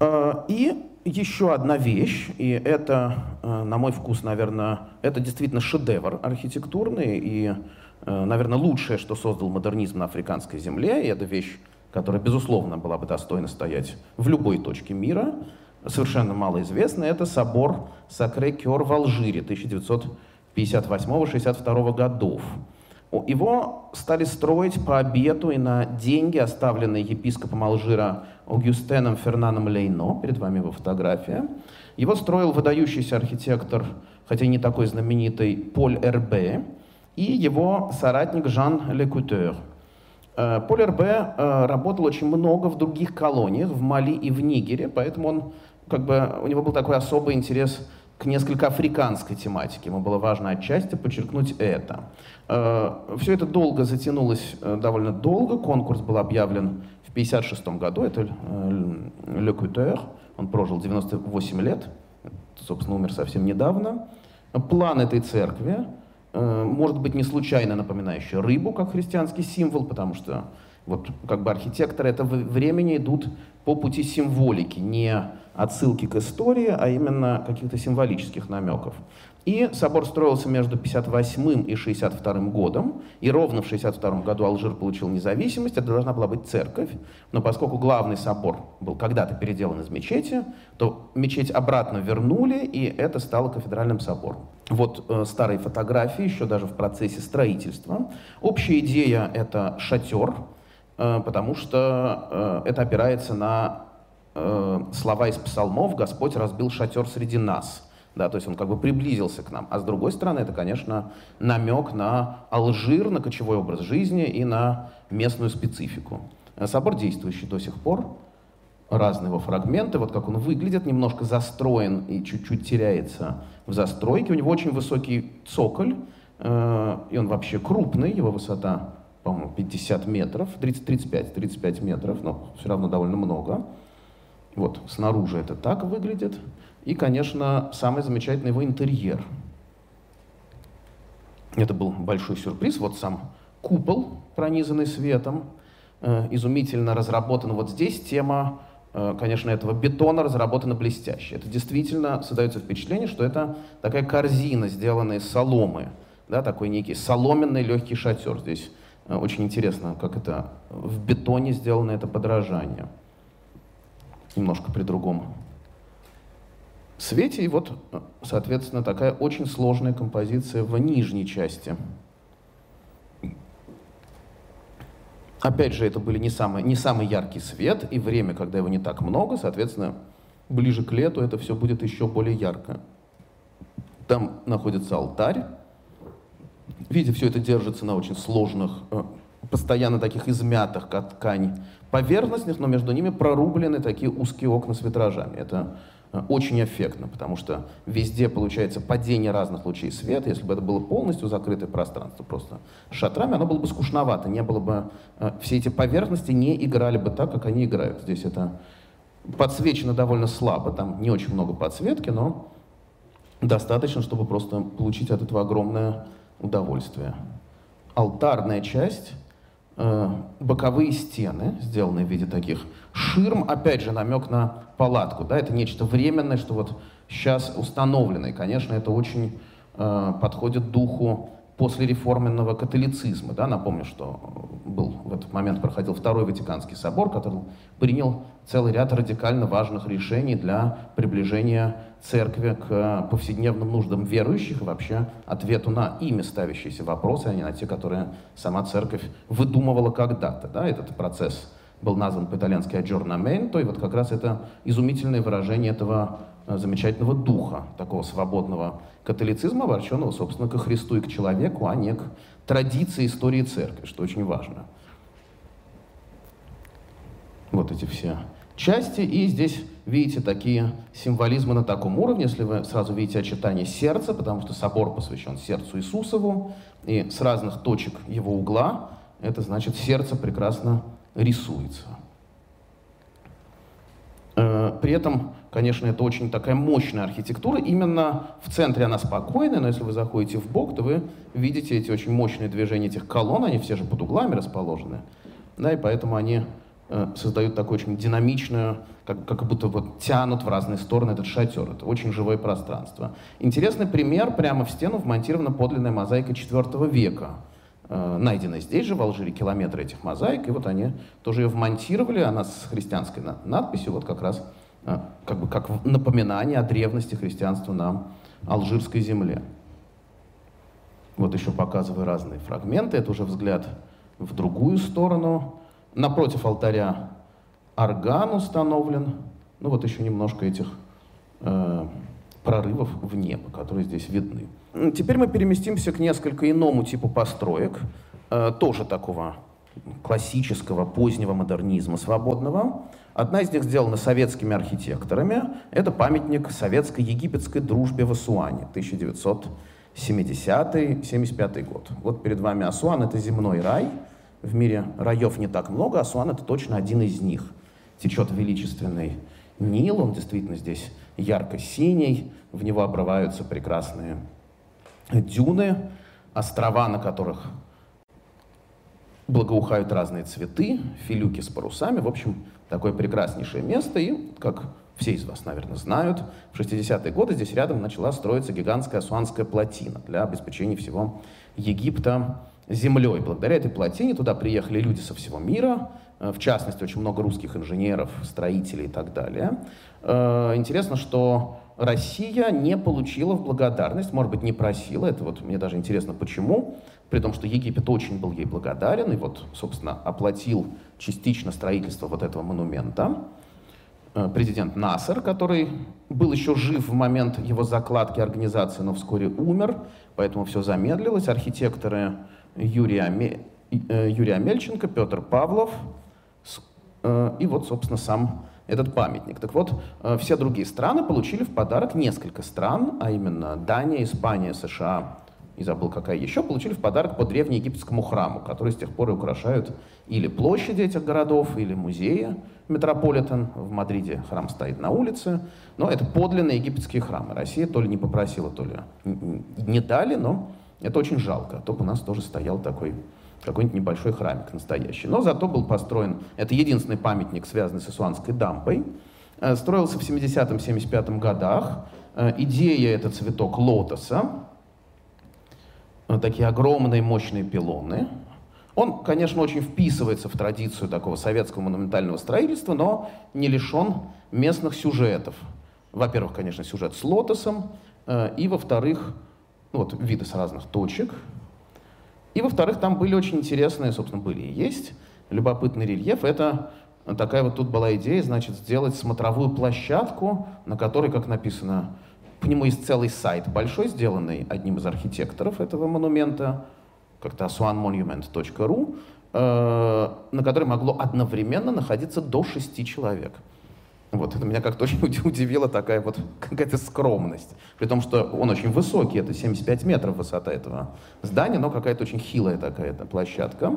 А, и еще одна вещь, и это, а, на мой вкус, наверное, это действительно шедевр архитектурный, и, а, наверное, лучшее, что создал модернизм на африканской земле, и это вещь, которая, безусловно, была бы достойна стоять в любой точке мира, совершенно малоизвестная, это собор Сакре-Кёр в Алжире 1958-62 годов. Его стали строить по обету и на деньги, оставленные епископом Алжира Огюстеном Фернаном Лейно. Перед вами его фотография. Его строил выдающийся архитектор, хотя не такой знаменитый, Поль Эрбе и его соратник Жан Лекутер. Э, Поль Эрбе э, работал очень много в других колониях, в Мали и в Нигере, поэтому он, как бы, у него был такой особый интерес к несколько африканской тематике. Ему было важно отчасти подчеркнуть это. Э, Все это долго затянулось, э, довольно долго. Конкурс был объявлен в 1956 году. Это Le Couteur. Он прожил 98 лет. Собственно, умер совсем недавно. План этой церкви э, может быть не случайно напоминающий рыбу как христианский символ, потому что вот как бы архитекторы этого времени идут по пути символики, не отсылки к истории, а именно каких-то символических намеков. И собор строился между 58 и 62 годом, и ровно в 62 году Алжир получил независимость, это должна была быть церковь, но поскольку главный собор был когда-то переделан из мечети, то мечеть обратно вернули, и это стало кафедральным собором. Вот э, старые фотографии, еще даже в процессе строительства. Общая идея — это шатер, потому что э, это опирается на э, слова из псалмов «Господь разбил шатер среди нас». Да, то есть он как бы приблизился к нам. А с другой стороны, это, конечно, намек на Алжир, на кочевой образ жизни и на местную специфику. Э, собор действующий до сих пор. Разные его фрагменты, вот как он выглядит, немножко застроен и чуть-чуть теряется в застройке. У него очень высокий цоколь, э, и он вообще крупный, его высота, по-моему, 50 метров, 30-35-35 метров, но все равно довольно много. Вот, снаружи это так выглядит. И, конечно, самый замечательный его интерьер. Это был большой сюрприз. Вот сам купол, пронизанный светом, э, изумительно разработан. Вот здесь тема, э, конечно, этого бетона разработана блестяще. Это действительно создается впечатление, что это такая корзина, сделанная из соломы. Да, такой некий соломенный легкий шатер. Здесь очень интересно, как это в бетоне сделано это подражание немножко при другом свете. И вот, соответственно, такая очень сложная композиция в нижней части. Опять же, это были не самый, не самый яркий свет, и время, когда его не так много, соответственно, ближе к лету это все будет еще более ярко. Там находится алтарь. Видите, все это держится на очень сложных, э, постоянно таких измятых, как поверхностных, но между ними прорублены такие узкие окна с витражами. Это э, очень эффектно, потому что везде получается падение разных лучей света. Если бы это было полностью закрытое пространство, просто шатрами, оно было бы скучновато, не было бы... Э, все эти поверхности не играли бы так, как они играют. Здесь это подсвечено довольно слабо, там не очень много подсветки, но достаточно, чтобы просто получить от этого огромное удовольствие. Алтарная часть, э, боковые стены, сделанные в виде таких ширм, опять же, намек на палатку, да, это нечто временное, что вот сейчас установлено, и, конечно, это очень э, подходит духу после реформенного католицизма. Да? Напомню, что был в этот момент проходил Второй Ватиканский собор, который принял целый ряд радикально важных решений для приближения церкви к повседневным нуждам верующих и вообще ответу на ими ставящиеся вопросы, а не на те, которые сама церковь выдумывала когда-то. Да? Этот процесс был назван по-итальянски «aggiornamento», и вот как раз это изумительное выражение этого Э, замечательного духа, такого свободного католицизма, обращенного, собственно, к Христу и к человеку, а не к традиции истории церкви, что очень важно. Вот эти все части. И здесь видите такие символизмы на таком уровне, если вы сразу видите очертания сердца, потому что собор посвящен сердцу Иисусову, и с разных точек его угла это значит сердце прекрасно рисуется. Э, при этом Конечно, это очень такая мощная архитектура. Именно в центре она спокойная, но если вы заходите в бок, то вы видите эти очень мощные движения этих колонн, они все же под углами расположены. Да, и поэтому они создают такую очень динамичную, как, как будто вот тянут в разные стороны этот шатер. Это очень живое пространство. Интересный пример. Прямо в стену вмонтирована подлинная мозаика IV века. Э, найдена здесь же, в Алжире, километры этих мозаик. И вот они тоже ее вмонтировали. Она с христианской надписью вот как раз а, как бы как напоминание о древности христианства на алжирской земле. Вот еще показываю разные фрагменты. Это уже взгляд в другую сторону. Напротив алтаря орган установлен. Ну вот еще немножко этих э, прорывов в небо, которые здесь видны. Теперь мы переместимся к несколько иному типу построек, э, тоже такого классического позднего модернизма свободного. Одна из них сделана советскими архитекторами. Это памятник советско-египетской дружбе в Асуане, 1970-75 год. Вот перед вами Асуан — это земной рай. В мире раев не так много, Асуан — это точно один из них. Течет величественный Нил, он действительно здесь ярко-синий, в него обрываются прекрасные дюны, острова, на которых благоухают разные цветы, филюки с парусами. В общем, такое прекраснейшее место. И, как все из вас, наверное, знают, в 60-е годы здесь рядом начала строиться гигантская Асуанская плотина для обеспечения всего Египта землей. Благодаря этой плотине туда приехали люди со всего мира, э, в частности, очень много русских инженеров, строителей и так далее. Э, интересно, что Россия не получила в благодарность, может быть, не просила, это вот мне даже интересно, почему, при том, что Египет очень был ей благодарен и вот, собственно, оплатил частично строительство вот этого монумента. Э, президент Насер, который был еще жив в момент его закладки организации, но вскоре умер, поэтому все замедлилось. Архитекторы Юрий, Аме... Э, Юрий Петр Павлов э, и вот, собственно, сам этот памятник. Так вот, все другие страны получили в подарок несколько стран, а именно Дания, Испания, США, и забыл какая еще, получили в подарок по древнеегипетскому храму, который с тех пор и украшают или площади этих городов, или музеи. Метрополитен в Мадриде храм стоит на улице, но это подлинные египетские храмы. Россия то ли не попросила, то ли не дали, но это очень жалко. А то бы у нас тоже стоял такой какой-нибудь небольшой храмик настоящий. Но зато был построен, это единственный памятник, связанный с Исуанской дамбой, э, строился в 70-75 годах. Э, идея — это цветок лотоса, такие огромные мощные пилоны. Он, конечно, очень вписывается в традицию такого советского монументального строительства, но не лишен местных сюжетов. Во-первых, конечно, сюжет с лотосом, э, и, во-вторых, ну, вот виды с разных точек. И, во-вторых, там были очень интересные, собственно, были и есть, любопытный рельеф. Это такая вот тут была идея, значит, сделать смотровую площадку, на которой, как написано по нему есть целый сайт большой, сделанный одним из архитекторов этого монумента, как-то aswanmonument.ru, э, на котором могло одновременно находиться до шести человек. Вот, это меня как-то очень удивила такая вот какая-то скромность. При том, что он очень высокий, это 75 метров высота этого здания, но какая-то очень хилая такая площадка.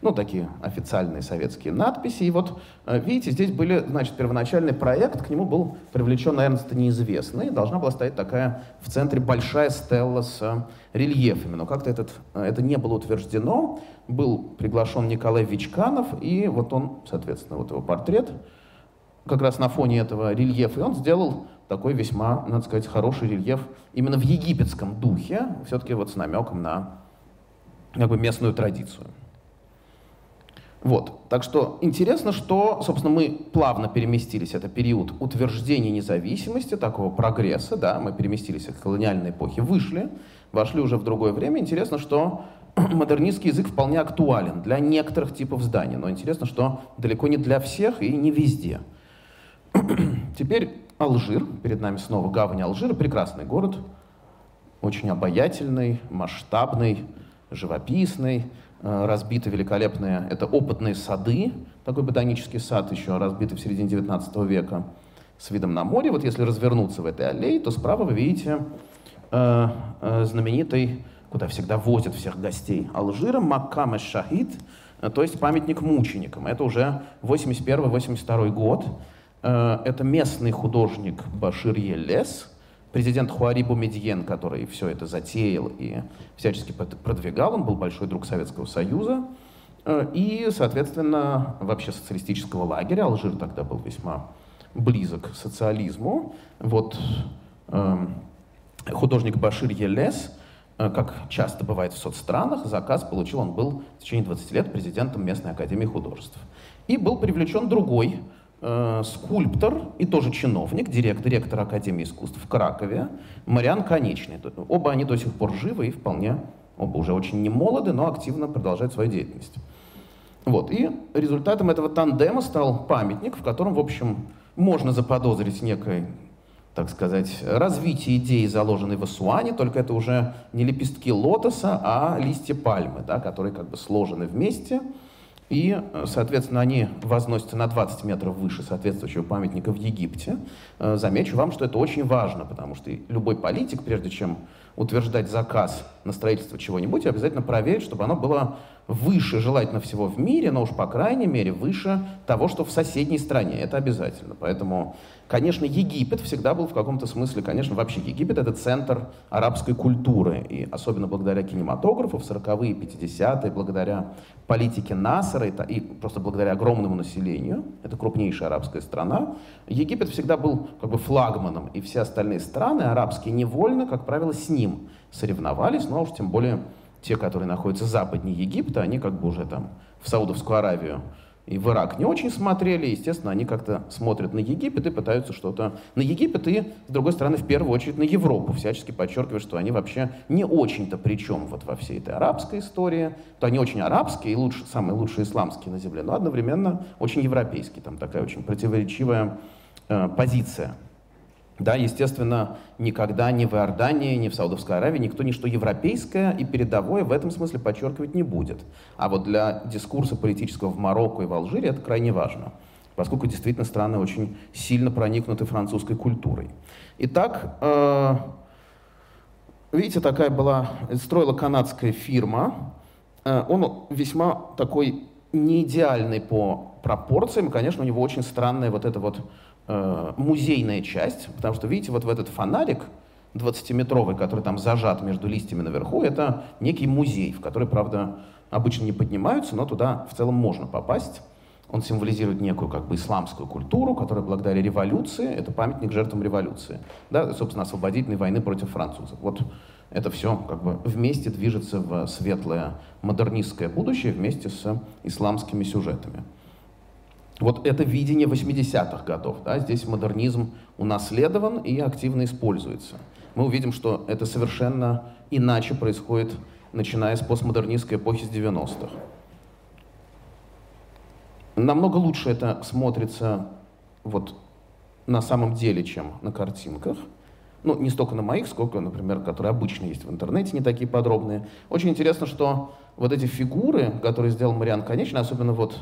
Ну, такие официальные советские надписи. И вот, э, видите, здесь были, значит, первоначальный проект, к нему был привлечен, наверное, неизвестный. Должна была стоять такая в центре большая стелла с э, рельефами. Но как-то этот, э, это не было утверждено. Был приглашен Николай Вичканов, и вот он, соответственно, вот его портрет – как раз на фоне этого рельефа, и он сделал такой весьма, надо сказать, хороший рельеф именно в египетском духе, все-таки вот с намеком на как бы местную традицию. Вот. Так что интересно, что, собственно, мы плавно переместились, это период утверждения независимости, такого прогресса, да, мы переместились от колониальной эпохи, вышли, вошли уже в другое время. Интересно, что модернистский язык вполне актуален для некоторых типов зданий, но интересно, что далеко не для всех и не везде. Теперь Алжир. Перед нами снова гавань Алжира. Прекрасный город. Очень обаятельный, масштабный, живописный. Э, разбиты великолепные, это опытные сады, такой ботанический сад еще разбитый в середине 19 века с видом на море. Вот если развернуться в этой аллее, то справа вы видите э, э, знаменитый, куда всегда возят всех гостей Алжира, Маккам Шахид, э, то есть памятник мученикам. Это уже 81-82 год. Э, это местный художник Башир Елес, президент Хуари Бумедьен, который все это затеял и всячески продвигал. Он был большой друг Советского Союза. Э, и, соответственно, вообще социалистического лагеря. Алжир тогда был весьма близок к социализму. Вот эм, художник Башир Елес, э, как часто бывает в соцстранах, заказ получил, он был в течение 20 лет президентом местной академии художеств. И был привлечен другой э, скульптор и тоже чиновник, директор, директор Академии искусств в Кракове, Мариан Конечный. Оба они до сих пор живы и вполне, оба уже очень не молоды, но активно продолжают свою деятельность. Вот. И результатом этого тандема стал памятник, в котором, в общем, можно заподозрить некое, так сказать, развитие идеи, заложенной в Асуане, только это уже не лепестки лотоса, а листья пальмы, да, которые как бы сложены вместе – и, соответственно, они возносятся на 20 метров выше соответствующего памятника в Египте. Э, замечу вам, что это очень важно, потому что любой политик, прежде чем утверждать заказ на строительство чего-нибудь, обязательно проверит, чтобы оно было выше, желательно всего в мире, но уж по крайней мере выше того, что в соседней стране. Это обязательно. Поэтому Конечно, Египет всегда был в каком-то смысле, конечно, вообще Египет — это центр арабской культуры. И особенно благодаря кинематографу в 40-е, 50-е, благодаря политике Насара и, и просто благодаря огромному населению, это крупнейшая арабская страна, Египет всегда был как бы флагманом, и все остальные страны арабские невольно, как правило, с ним соревновались, но уж тем более те, которые находятся западнее Египта, они как бы уже там в Саудовскую Аравию и в Ирак не очень смотрели. Естественно, они как-то смотрят на Египет и пытаются что-то... На Египет и, с другой стороны, в первую очередь на Европу, всячески подчеркивая, что они вообще не очень-то причем вот во всей этой арабской истории. То они очень арабские и лучше, самые лучшие исламские на земле, но одновременно очень европейские. Там такая очень противоречивая э, позиция. Да, естественно, никогда ни в Иордании, ни в Саудовской Аравии никто ничто европейское и передовое в этом смысле подчеркивать не будет. А вот для дискурса политического в Марокко и в Алжире это крайне важно, поскольку действительно страны очень сильно проникнуты французской культурой. Итак, э, видите, такая была, строила канадская фирма, э, он весьма такой не идеальный по пропорциям, конечно, у него очень странная вот эта вот э, музейная часть, потому что, видите, вот в этот фонарик 20-метровый, который там зажат между листьями наверху, это некий музей, в который, правда, обычно не поднимаются, но туда в целом можно попасть. Он символизирует некую как бы исламскую культуру, которая благодаря революции, это памятник жертвам революции, да, собственно, освободительной войны против французов. Вот это все как бы вместе движется в светлое модернистское будущее вместе с исламскими сюжетами. Вот это видение 80-х годов. Да? Здесь модернизм унаследован и активно используется. Мы увидим, что это совершенно иначе происходит, начиная с постмодернистской эпохи с 90-х. Намного лучше это смотрится вот на самом деле, чем на картинках. Ну, не столько на моих, сколько, например, которые обычно есть в интернете, не такие подробные. Очень интересно, что вот эти фигуры, которые сделал Мариан Конечный, особенно вот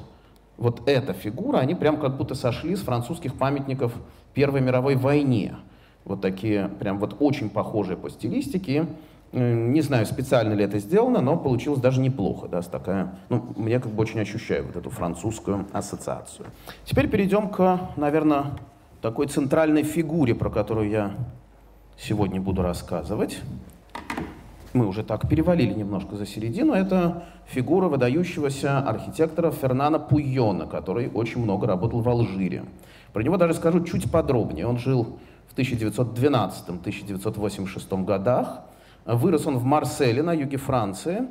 вот эта фигура, они прям как будто сошли с французских памятников Первой мировой войне. Вот такие прям вот очень похожие по стилистике. Не знаю, специально ли это сделано, но получилось даже неплохо. Да, такая, ну, мне как бы очень ощущаю вот эту французскую ассоциацию. Теперь перейдем к, наверное, такой центральной фигуре, про которую я сегодня буду рассказывать мы уже так перевалили немножко за середину, это фигура выдающегося архитектора Фернана Пуйона, который очень много работал в Алжире. Про него даже скажу чуть подробнее. Он жил в 1912-1986 годах. Вырос он в Марселе на юге Франции.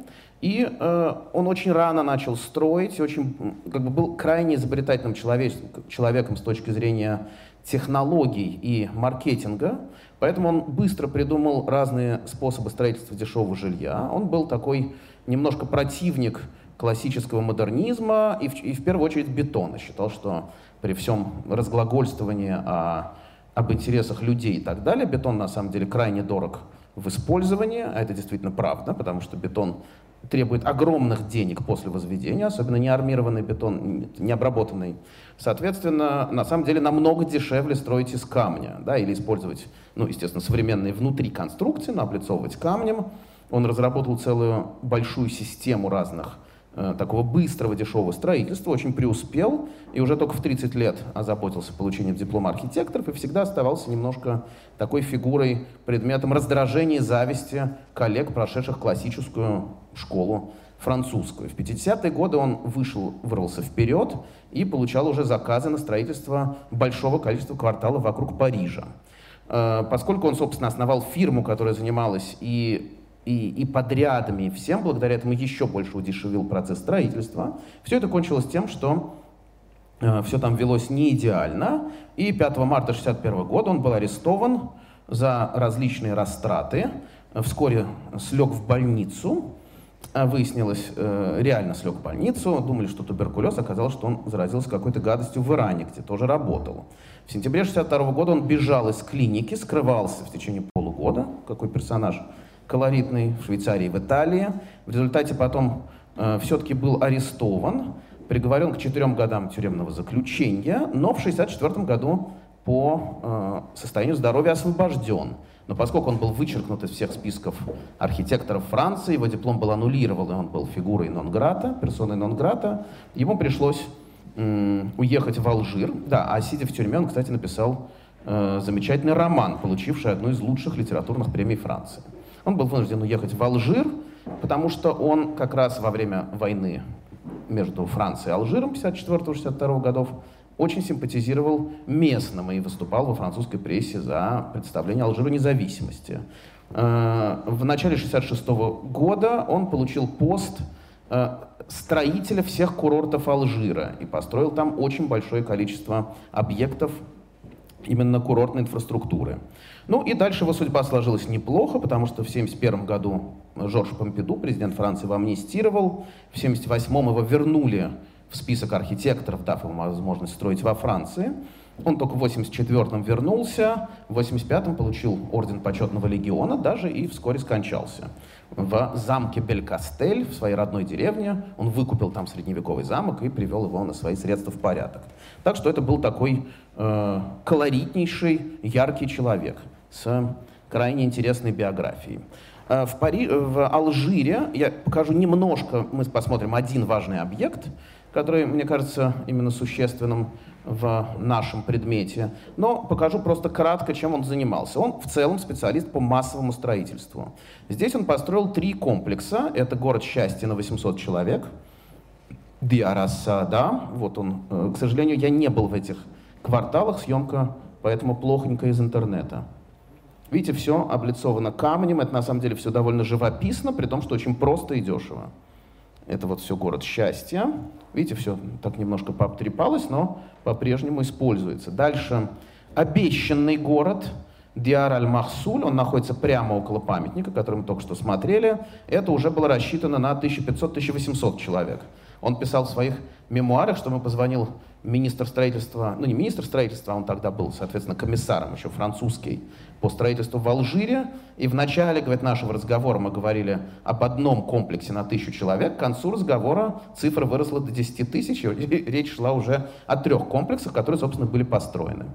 И э, он очень рано начал строить, очень, как бы был крайне изобретательным человек, человеком с точки зрения технологий и маркетинга. Поэтому он быстро придумал разные способы строительства дешевого жилья. Он был такой немножко противник классического модернизма и в, и в первую очередь бетона. Считал, что при всем разглагольствовании о, об интересах людей и так далее, бетон на самом деле крайне дорог в использовании, а это действительно правда, потому что бетон требует огромных денег после возведения, особенно неармированный бетон, необработанный. Соответственно, на самом деле намного дешевле строить из камня, да, или использовать, ну, естественно, современные внутри конструкции, но облицовывать камнем. Он разработал целую большую систему разных такого быстрого, дешевого строительства, очень преуспел и уже только в 30 лет озаботился получением диплома архитекторов и всегда оставался немножко такой фигурой, предметом раздражения и зависти коллег, прошедших классическую школу французскую. В 50-е годы он вышел, вырвался вперед и получал уже заказы на строительство большого количества кварталов вокруг Парижа. Э, поскольку он, собственно, основал фирму, которая занималась и и, и подрядами, и всем, благодаря этому еще больше удешевил процесс строительства. Все это кончилось тем, что э, все там велось не идеально, и 5 марта 1961 года он был арестован за различные растраты, вскоре слег в больницу, а выяснилось, э, реально слег в больницу, думали, что туберкулез, оказалось, что он заразился какой-то гадостью в Иране, где тоже работал. В сентябре 1962 года он бежал из клиники, скрывался в течение полугода, какой персонаж колоритный в Швейцарии, в Италии. В результате потом э, все-таки был арестован, приговорен к четырем годам тюремного заключения, но в 1964 году по э, состоянию здоровья освобожден. Но поскольку он был вычеркнут из всех списков архитекторов Франции, его диплом был аннулирован, и он был фигурой нон-грата, персоной нон-грата, ему пришлось э, уехать в Алжир. Да, а сидя в тюрьме, он, кстати, написал э, замечательный роман, получивший одну из лучших литературных премий Франции. Он был вынужден уехать в Алжир, потому что он как раз во время войны между Францией и Алжиром 54-62 годов очень симпатизировал местным и выступал во французской прессе за представление Алжира независимости. Э, в начале 66 года он получил пост э, строителя всех курортов Алжира и построил там очень большое количество объектов именно курортной инфраструктуры. Ну и дальше его судьба сложилась неплохо, потому что в 1971 году Жорж Помпиду, президент Франции, его амнистировал. В 1978 его вернули в список архитекторов, дав ему возможность строить во Франции. Он только в 84-м вернулся, в 85-м получил орден почетного легиона даже и вскоре скончался. В замке Белькастель, в своей родной деревне, он выкупил там средневековый замок и привел его на свои средства в порядок. Так что это был такой э, колоритнейший, яркий человек с крайне интересной биографией. Э, в, Пари... в Алжире, я покажу немножко, мы посмотрим один важный объект, который, мне кажется, именно существенным в нашем предмете, но покажу просто кратко, чем он занимался. Он в целом специалист по массовому строительству. Здесь он построил три комплекса. Это город счастья на 800 человек, Диарасада. Вот он. Э, к сожалению, я не был в этих кварталах, съемка поэтому плохонько из интернета. Видите, все облицовано камнем, это на самом деле все довольно живописно, при том, что очень просто и дешево. Это вот все город счастья. Видите, все так немножко пообтрепалось, но по-прежнему используется. Дальше обещанный город. Диар аль-Махсуль, он находится прямо около памятника, который мы только что смотрели. Это уже было рассчитано на 1500-1800 человек. Он писал в своих мемуарах, что ему позвонил министр строительства, ну не министр строительства, а он тогда был, соответственно, комиссаром еще французский по строительству в Алжире. И в начале, говорит, нашего разговора мы говорили об одном комплексе на тысячу человек. К концу разговора цифра выросла до 10 тысяч, и речь шла уже о трех комплексах, которые, собственно, были построены.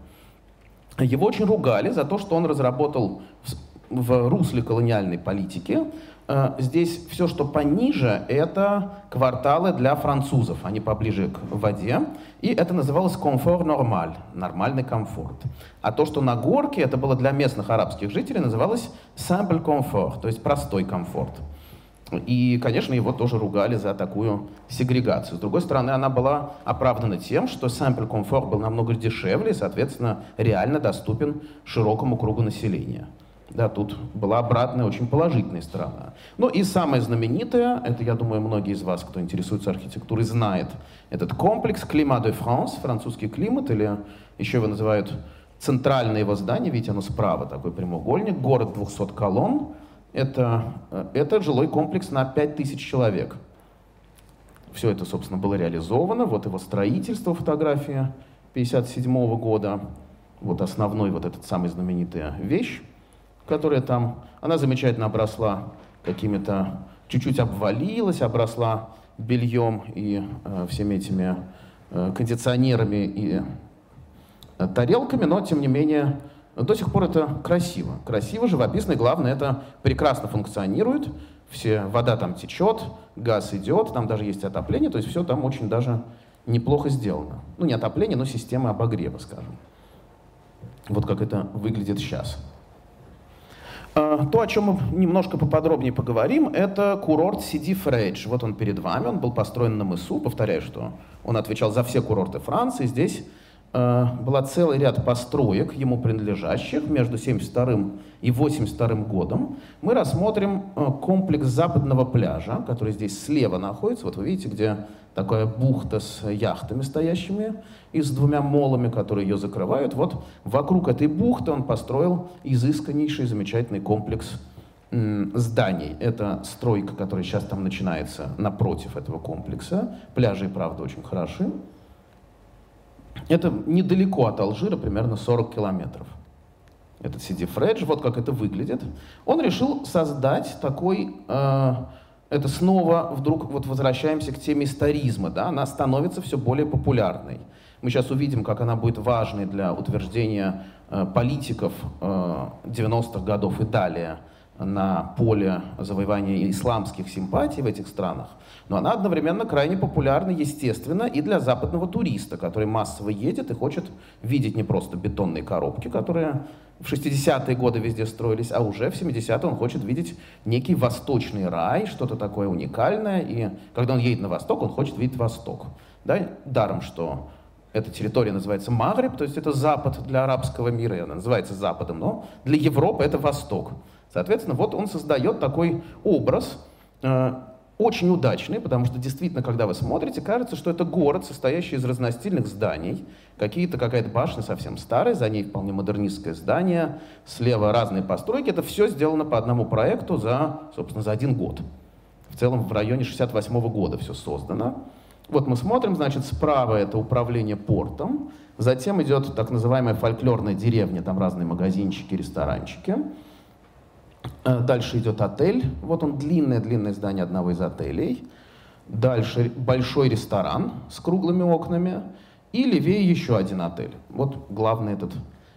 Его очень ругали за то, что он разработал в русле колониальной политики Э, здесь все, что пониже, это кварталы для французов, они поближе к воде. И это называлось комфорт нормаль, нормальный комфорт. А то, что на горке, это было для местных арабских жителей, называлось simple comfort, то есть простой комфорт. И, конечно, его тоже ругали за такую сегрегацию. С другой стороны, она была оправдана тем, что sample комфорт был намного дешевле и, соответственно, реально доступен широкому кругу населения. Да, тут была обратная, очень положительная сторона. Ну и самое знаменитое, это, я думаю, многие из вас, кто интересуется архитектурой, знает этот комплекс Климат де Франс, французский климат, или еще его называют центральное его здание, видите, оно справа, такой прямоугольник, город 200 колонн. Это, это жилой комплекс на 5000 человек. Все это, собственно, было реализовано. Вот его строительство, фотография 57 года. Вот основной вот этот самый знаменитая вещь которая там, она замечательно обросла какими-то, чуть-чуть обвалилась, обросла бельем и э, всеми этими э, кондиционерами и э, тарелками, но тем не менее до сих пор это красиво. Красиво, живописно, и главное, это прекрасно функционирует. Все, вода там течет, газ идет, там даже есть отопление, то есть все там очень даже неплохо сделано. Ну, не отопление, но система обогрева, скажем. Вот как это выглядит сейчас. А, то, о чем мы немножко поподробнее поговорим, это курорт Сиди Фрейдж. Вот он перед вами, он был построен на мысу. Повторяю, что он отвечал за все курорты Франции. Здесь была целый ряд построек, ему принадлежащих, между 72 и 82 годом. Мы рассмотрим э, комплекс западного пляжа, который здесь слева находится. Вот вы видите, где такая бухта с яхтами стоящими и с двумя молами, которые ее закрывают. Вот вокруг этой бухты он построил изысканнейший замечательный комплекс зданий. Это стройка, которая сейчас там начинается напротив этого комплекса. Пляжи, правда, очень хороши. Это недалеко от Алжира, примерно 40 километров. Этот Сиди Фредж, вот как это выглядит. Он решил создать такой э, это снова вдруг вот возвращаемся к теме историзма, да, она становится все более популярной. Мы сейчас увидим, как она будет важной для утверждения э, политиков э, 90-х годов и далее на поле завоевания исламских симпатий в этих странах. Но она одновременно крайне популярна, естественно, и для западного туриста, который массово едет и хочет видеть не просто бетонные коробки, которые в 60-е годы везде строились, а уже в 70-е он хочет видеть некий восточный рай, что-то такое уникальное. И когда он едет на восток, он хочет видеть восток. Да? Даром, что эта территория называется Магриб, то есть это запад для арабского мира, она называется западом, но для Европы это восток. Соответственно, вот он создает такой образ, э, очень удачный, потому что действительно, когда вы смотрите, кажется, что это город, состоящий из разностильных зданий, какие-то какая-то башня совсем старая, за ней вполне модернистское здание, слева разные постройки. Это все сделано по одному проекту за, собственно, за один год. В целом в районе 68 -го года все создано. Вот мы смотрим, значит, справа это управление портом, затем идет так называемая фольклорная деревня, там разные магазинчики, ресторанчики. Э, дальше идет отель. Вот он длинное-длинное здание одного из отелей. Дальше большой ресторан с круглыми окнами. И левее еще один отель. Вот главный этот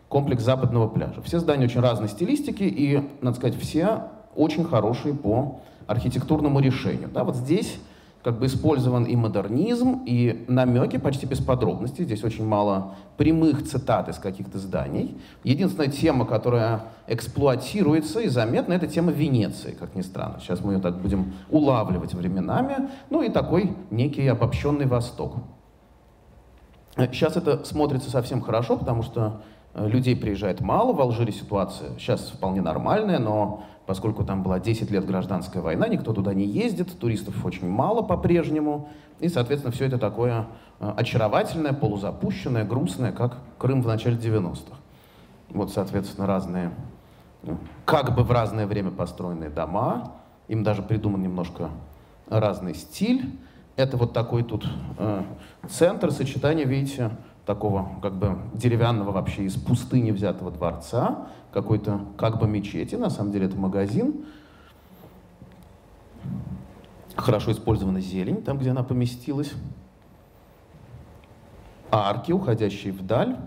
комплекс западного пляжа. Все здания очень разной стилистики и, надо сказать, все очень хорошие по архитектурному решению. Да, вот здесь как бы использован и модернизм, и намеки почти без подробностей. Здесь очень мало прямых цитат из каких-то зданий. Единственная тема, которая эксплуатируется и заметна, это тема Венеции, как ни странно. Сейчас мы ее так будем улавливать временами. Ну и такой некий обобщенный Восток. Сейчас это смотрится совсем хорошо, потому что э, людей приезжает мало, в Алжире ситуация сейчас вполне нормальная, но поскольку там была 10 лет гражданская война, никто туда не ездит, туристов очень мало по-прежнему, и, соответственно, все это такое э, очаровательное, полузапущенное, грустное, как Крым в начале 90-х. Вот, соответственно, разные, ну, как бы в разное время построенные дома. Им даже придуман немножко разный стиль. Это вот такой тут э, центр сочетания, видите, такого как бы деревянного вообще из пустыни взятого дворца, какой-то как бы мечети, на самом деле это магазин. Хорошо использована зелень, там, где она поместилась. Арки, уходящие вдаль.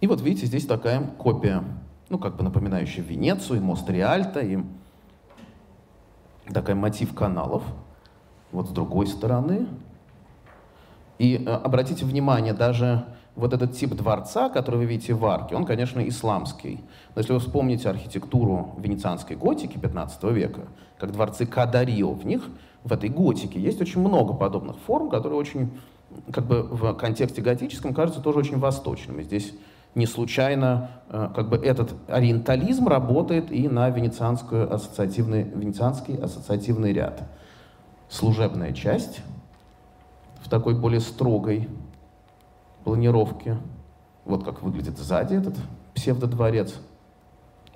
И вот видите, здесь такая копия, ну, как бы напоминающая Венецию, и мост Риальто, и такой мотив каналов. Вот с другой стороны. И э, обратите внимание, даже вот этот тип дворца, который вы видите в арке, он, конечно, исламский. Но если вы вспомните архитектуру венецианской готики 15 века, как дворцы Кадарио, в них, в этой готике, есть очень много подобных форм, которые очень, как бы в контексте готическом, кажутся тоже очень восточными. Здесь не случайно э, как бы этот ориентализм работает и на венецианскую ассоциативный, венецианский ассоциативный ряд. Служебная часть в такой более строгой планировке. Вот как выглядит сзади этот псевдодворец.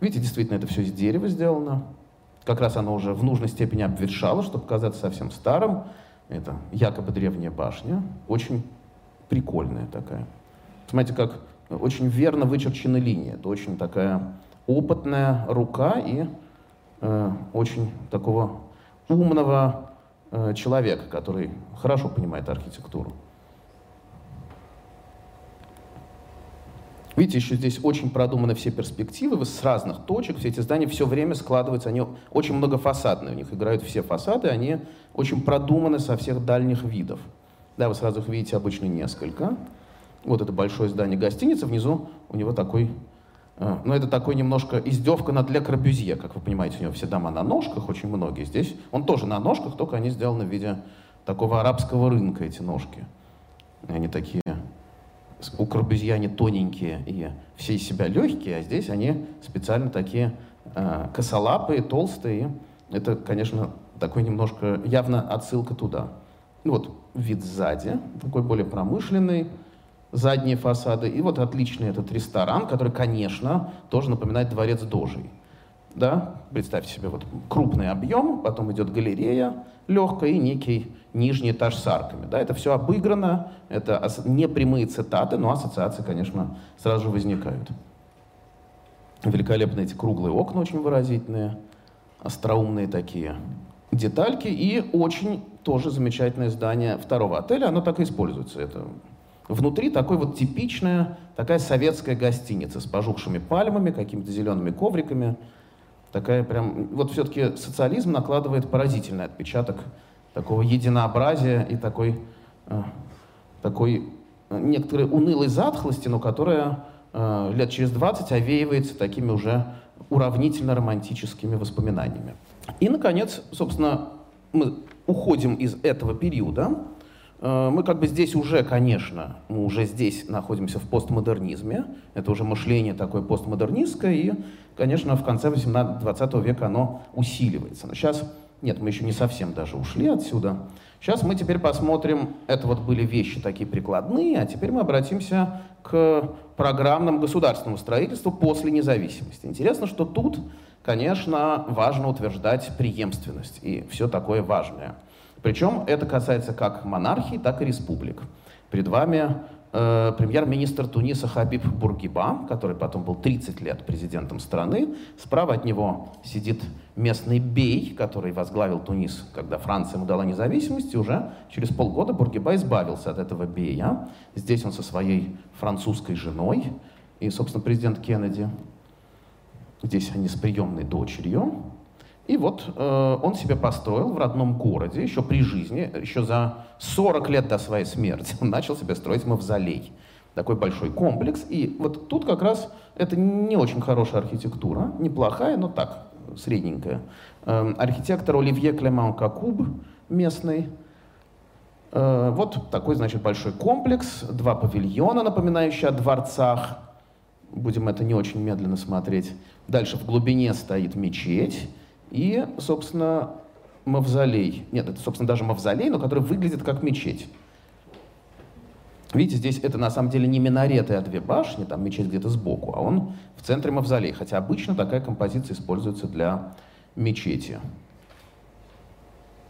Видите, действительно, это все из дерева сделано. Как раз оно уже в нужной степени обветшало, чтобы казаться совсем старым. Это якобы древняя башня. Очень прикольная такая. Смотрите, как очень верно вычерчены линии. Это очень такая опытная рука и э, очень такого умного э, человека, который хорошо понимает архитектуру. Видите, еще здесь очень продуманы все перспективы с разных точек. Все эти здания все время складываются, они очень многофасадные. У них играют все фасады, они очень продуманы со всех дальних видов. Да, вы сразу их видите обычно несколько. Вот это большое здание гостиницы, внизу у него такой, э, ну это такой немножко издевка над Ле Корбюзье, как вы понимаете, у него все дома на ножках, очень многие. Здесь он тоже на ножках, только они сделаны в виде такого арабского рынка, эти ножки. Они такие, у Корбюзье они тоненькие и все из себя легкие, а здесь они специально такие э, косолапые, толстые. Это, конечно, такой немножко явно отсылка туда. Ну вот вид сзади, такой более промышленный, задние фасады. И вот отличный этот ресторан, который, конечно, тоже напоминает дворец Дожей. Да? Представьте себе вот крупный объем, потом идет галерея легкая и некий нижний этаж с арками. Да? Это все обыграно, это не прямые цитаты, но ассоциации, конечно, сразу же возникают. Великолепные эти круглые окна, очень выразительные, остроумные такие детальки и очень тоже замечательное здание второго отеля. Оно так и используется. Это Внутри такой вот типичная, такая советская гостиница с пожухшими пальмами, какими-то зелеными ковриками. Такая прям... Вот все-таки социализм накладывает поразительный отпечаток такого единообразия и такой, э, такой э, некоторой унылой затхлости, но которая э, лет через 20 овеивается такими уже уравнительно-романтическими воспоминаниями. И, наконец, собственно, мы уходим из этого периода, мы как бы здесь уже, конечно, мы уже здесь находимся в постмодернизме. Это уже мышление такое постмодернистское, и, конечно, в конце 18-20 века оно усиливается. Но сейчас, нет, мы еще не совсем даже ушли отсюда. Сейчас мы теперь посмотрим, это вот были вещи такие прикладные, а теперь мы обратимся к программному государственному строительству после независимости. Интересно, что тут, конечно, важно утверждать преемственность и все такое важное – причем это касается как монархии, так и республик. Перед вами э, премьер-министр Туниса Хабиб Бургиба, который потом был 30 лет президентом страны. Справа от него сидит местный бей, который возглавил Тунис, когда Франция ему дала независимость, и уже через полгода Бургиба избавился от этого бея. Здесь он со своей французской женой и, собственно, президент Кеннеди. Здесь они с приемной дочерью. И вот э, он себе построил в родном городе, еще при жизни, еще за 40 лет до своей смерти, он начал себе строить мавзолей. Такой большой комплекс. И вот тут как раз это не очень хорошая архитектура, неплохая, но так, средненькая. Э, архитектор Оливье Клеман Какуб, местный, э, вот такой, значит, большой комплекс, два павильона, напоминающие о дворцах. Будем это не очень медленно смотреть. Дальше в глубине стоит мечеть, и, собственно, мавзолей. Нет, это, собственно, даже мавзолей, но который выглядит как мечеть. Видите, здесь это на самом деле не минареты, а две башни, там мечеть где-то сбоку, а он в центре мавзолей. Хотя обычно такая композиция используется для мечети.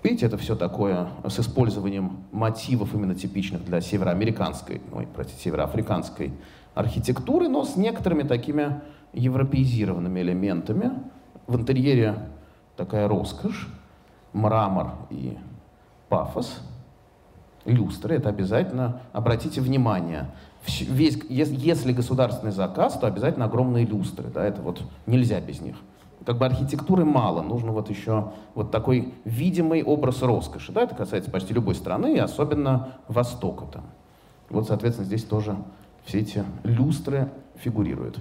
Видите, это все такое с использованием мотивов именно типичных для североамериканской, ой, простите, североафриканской архитектуры, но с некоторыми такими европеизированными элементами. В интерьере такая роскошь, мрамор и пафос. Люстры, это обязательно, обратите внимание, весь, если государственный заказ, то обязательно огромные люстры, да, это вот нельзя без них как бы архитектуры мало, нужно вот еще вот такой видимый образ роскоши. Да? Это касается почти любой страны, и особенно Востока. Там. Вот, соответственно, здесь тоже все эти люстры фигурируют.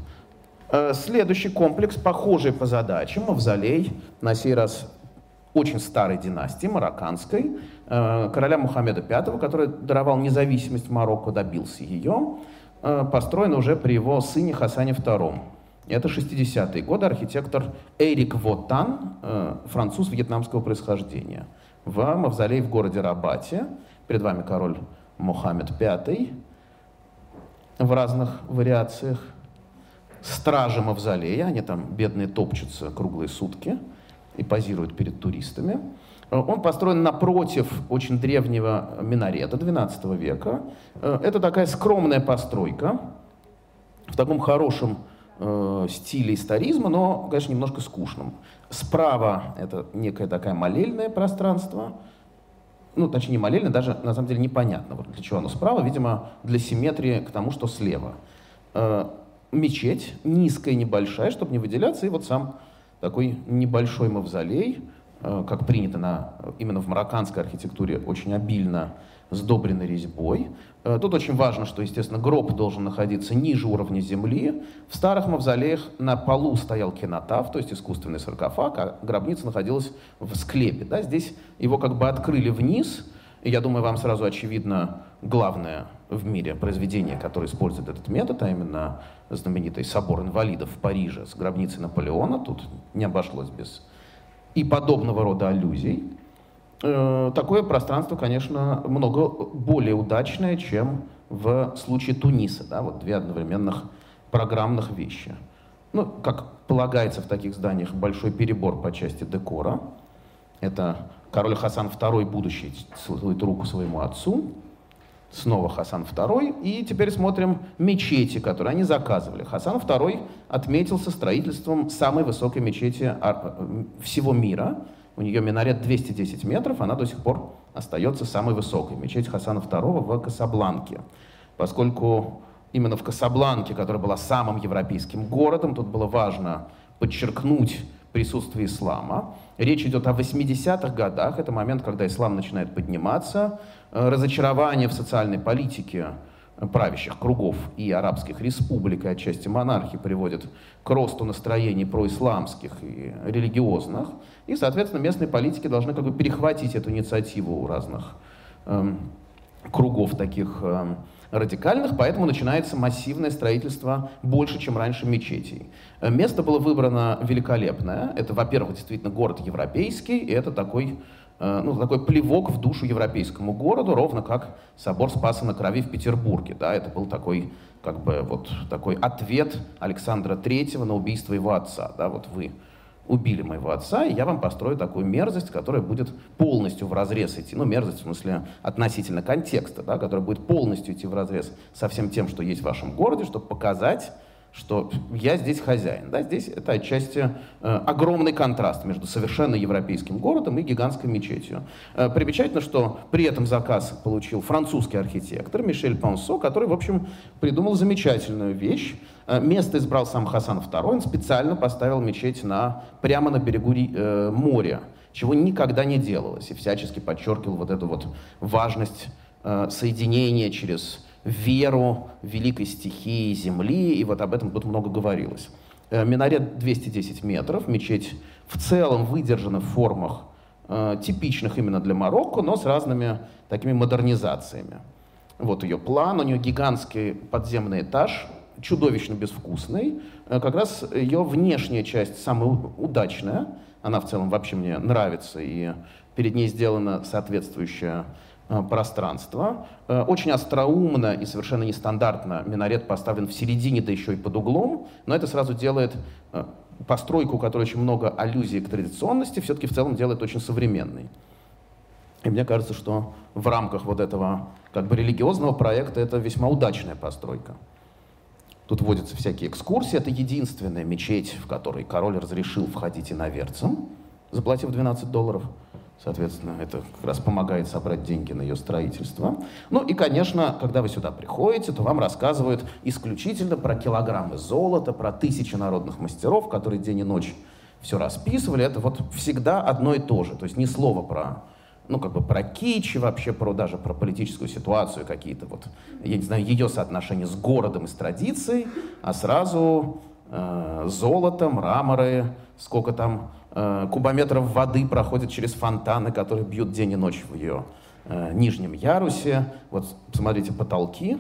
Э, следующий комплекс, похожий по задачам, мавзолей, на сей раз очень старой династии, марокканской, э, короля Мухаммеда V, который даровал независимость Марокко, добился ее, э, построен уже при его сыне Хасане II. Это 60-е годы, архитектор Эрик Вотан, француз вьетнамского происхождения. В мавзолее в городе Рабате, перед вами король Мухаммед V в разных вариациях, стражи мавзолея, они там бедные топчутся круглые сутки и позируют перед туристами. Он построен напротив очень древнего минарета XII века. Э, это такая скромная постройка в таком хорошем э, стиле историзма, но, конечно, немножко скучном. Справа это некое такое молельное пространство, ну, точнее, не молельное, даже на самом деле непонятно, вот для чего оно справа, видимо, для симметрии к тому, что слева. Э, мечеть, низкая, небольшая, чтобы не выделяться, и вот сам такой небольшой мавзолей, э, как принято на, именно в марокканской архитектуре, очень обильно сдобренной резьбой. Э, тут очень важно, что, естественно, гроб должен находиться ниже уровня земли. В старых мавзолеях на полу стоял кинотав, то есть искусственный саркофаг, а гробница находилась в склепе. Да? Здесь его как бы открыли вниз, и я думаю, вам сразу очевидно главное в мире произведение, которое использует этот метод, а именно знаменитый собор инвалидов в Париже с гробницей Наполеона. Тут не обошлось без и подобного рода аллюзий. Э, такое пространство, конечно, много более удачное, чем в случае Туниса. Да, вот две одновременных программных вещи. Ну, как полагается в таких зданиях, большой перебор по части декора. Это король Хасан II, будущий, целует руку своему отцу. Снова Хасан II. И теперь смотрим мечети, которые они заказывали. Хасан II отметился строительством самой высокой мечети э, всего мира – у нее минарет 210 метров, она до сих пор остается самой высокой. Мечеть Хасана II в Касабланке. Поскольку именно в Касабланке, которая была самым европейским городом, тут было важно подчеркнуть присутствие ислама. Речь идет о 80-х годах, это момент, когда ислам начинает подниматься. Э, разочарование в социальной политике правящих кругов и арабских республик, и отчасти монархии приводит к росту настроений происламских и религиозных. И, соответственно, местные политики должны как бы перехватить эту инициативу у разных эм, кругов таких эм, радикальных, поэтому начинается массивное строительство больше, чем раньше мечетей. Место было выбрано великолепное. Это, во-первых, действительно город европейский, и это такой ну, такой плевок в душу европейскому городу, ровно как собор Спаса на Крови в Петербурге. Да, это был такой, как бы, вот, такой ответ Александра Третьего на убийство его отца. Да, вот вы убили моего отца, и я вам построю такую мерзость, которая будет полностью в разрез идти, ну, мерзость в смысле относительно контекста, да, которая будет полностью идти в разрез со всем тем, что есть в вашем городе, чтобы показать, что я здесь хозяин. Да? Здесь это отчасти э, огромный контраст между совершенно европейским городом и гигантской мечетью. Э, примечательно, что при этом заказ получил французский архитектор Мишель Пансо, который, в общем, придумал замечательную вещь. Э, место избрал сам Хасан II, он специально поставил мечеть на, прямо на берегу э, моря, чего никогда не делалось, и всячески подчеркивал вот эту вот важность э, соединения через веру великой стихии Земли, и вот об этом тут много говорилось. Э, минарет 210 метров, мечеть в целом выдержана в формах э, типичных именно для Марокко, но с разными такими модернизациями. Вот ее план, у нее гигантский подземный этаж, чудовищно безвкусный. Э, как раз ее внешняя часть самая удачная, она в целом вообще мне нравится, и перед ней сделана соответствующая э, пространство. Э, очень остроумно и совершенно нестандартно минарет поставлен в середине, да еще и под углом, но это сразу делает постройку, у которой очень много аллюзий к традиционности, все-таки в целом делает очень современной. И мне кажется, что в рамках вот этого как бы религиозного проекта это весьма удачная постройка. Тут вводятся всякие экскурсии. Это единственная мечеть, в которой король разрешил входить иноверцам, заплатив 12 долларов. Соответственно, это как раз помогает собрать деньги на ее строительство. Ну и, конечно, когда вы сюда приходите, то вам рассказывают исключительно про килограммы золота, про тысячи народных мастеров, которые день и ночь все расписывали. Это вот всегда одно и то же. То есть ни слова про ну, как бы про кич, вообще про даже про политическую ситуацию какие-то вот, я не знаю, ее соотношение с городом и с традицией, а сразу э, золото, мраморы, сколько там кубометров воды проходит через фонтаны, которые бьют день и ночь в ее э, нижнем ярусе. Вот смотрите, потолки.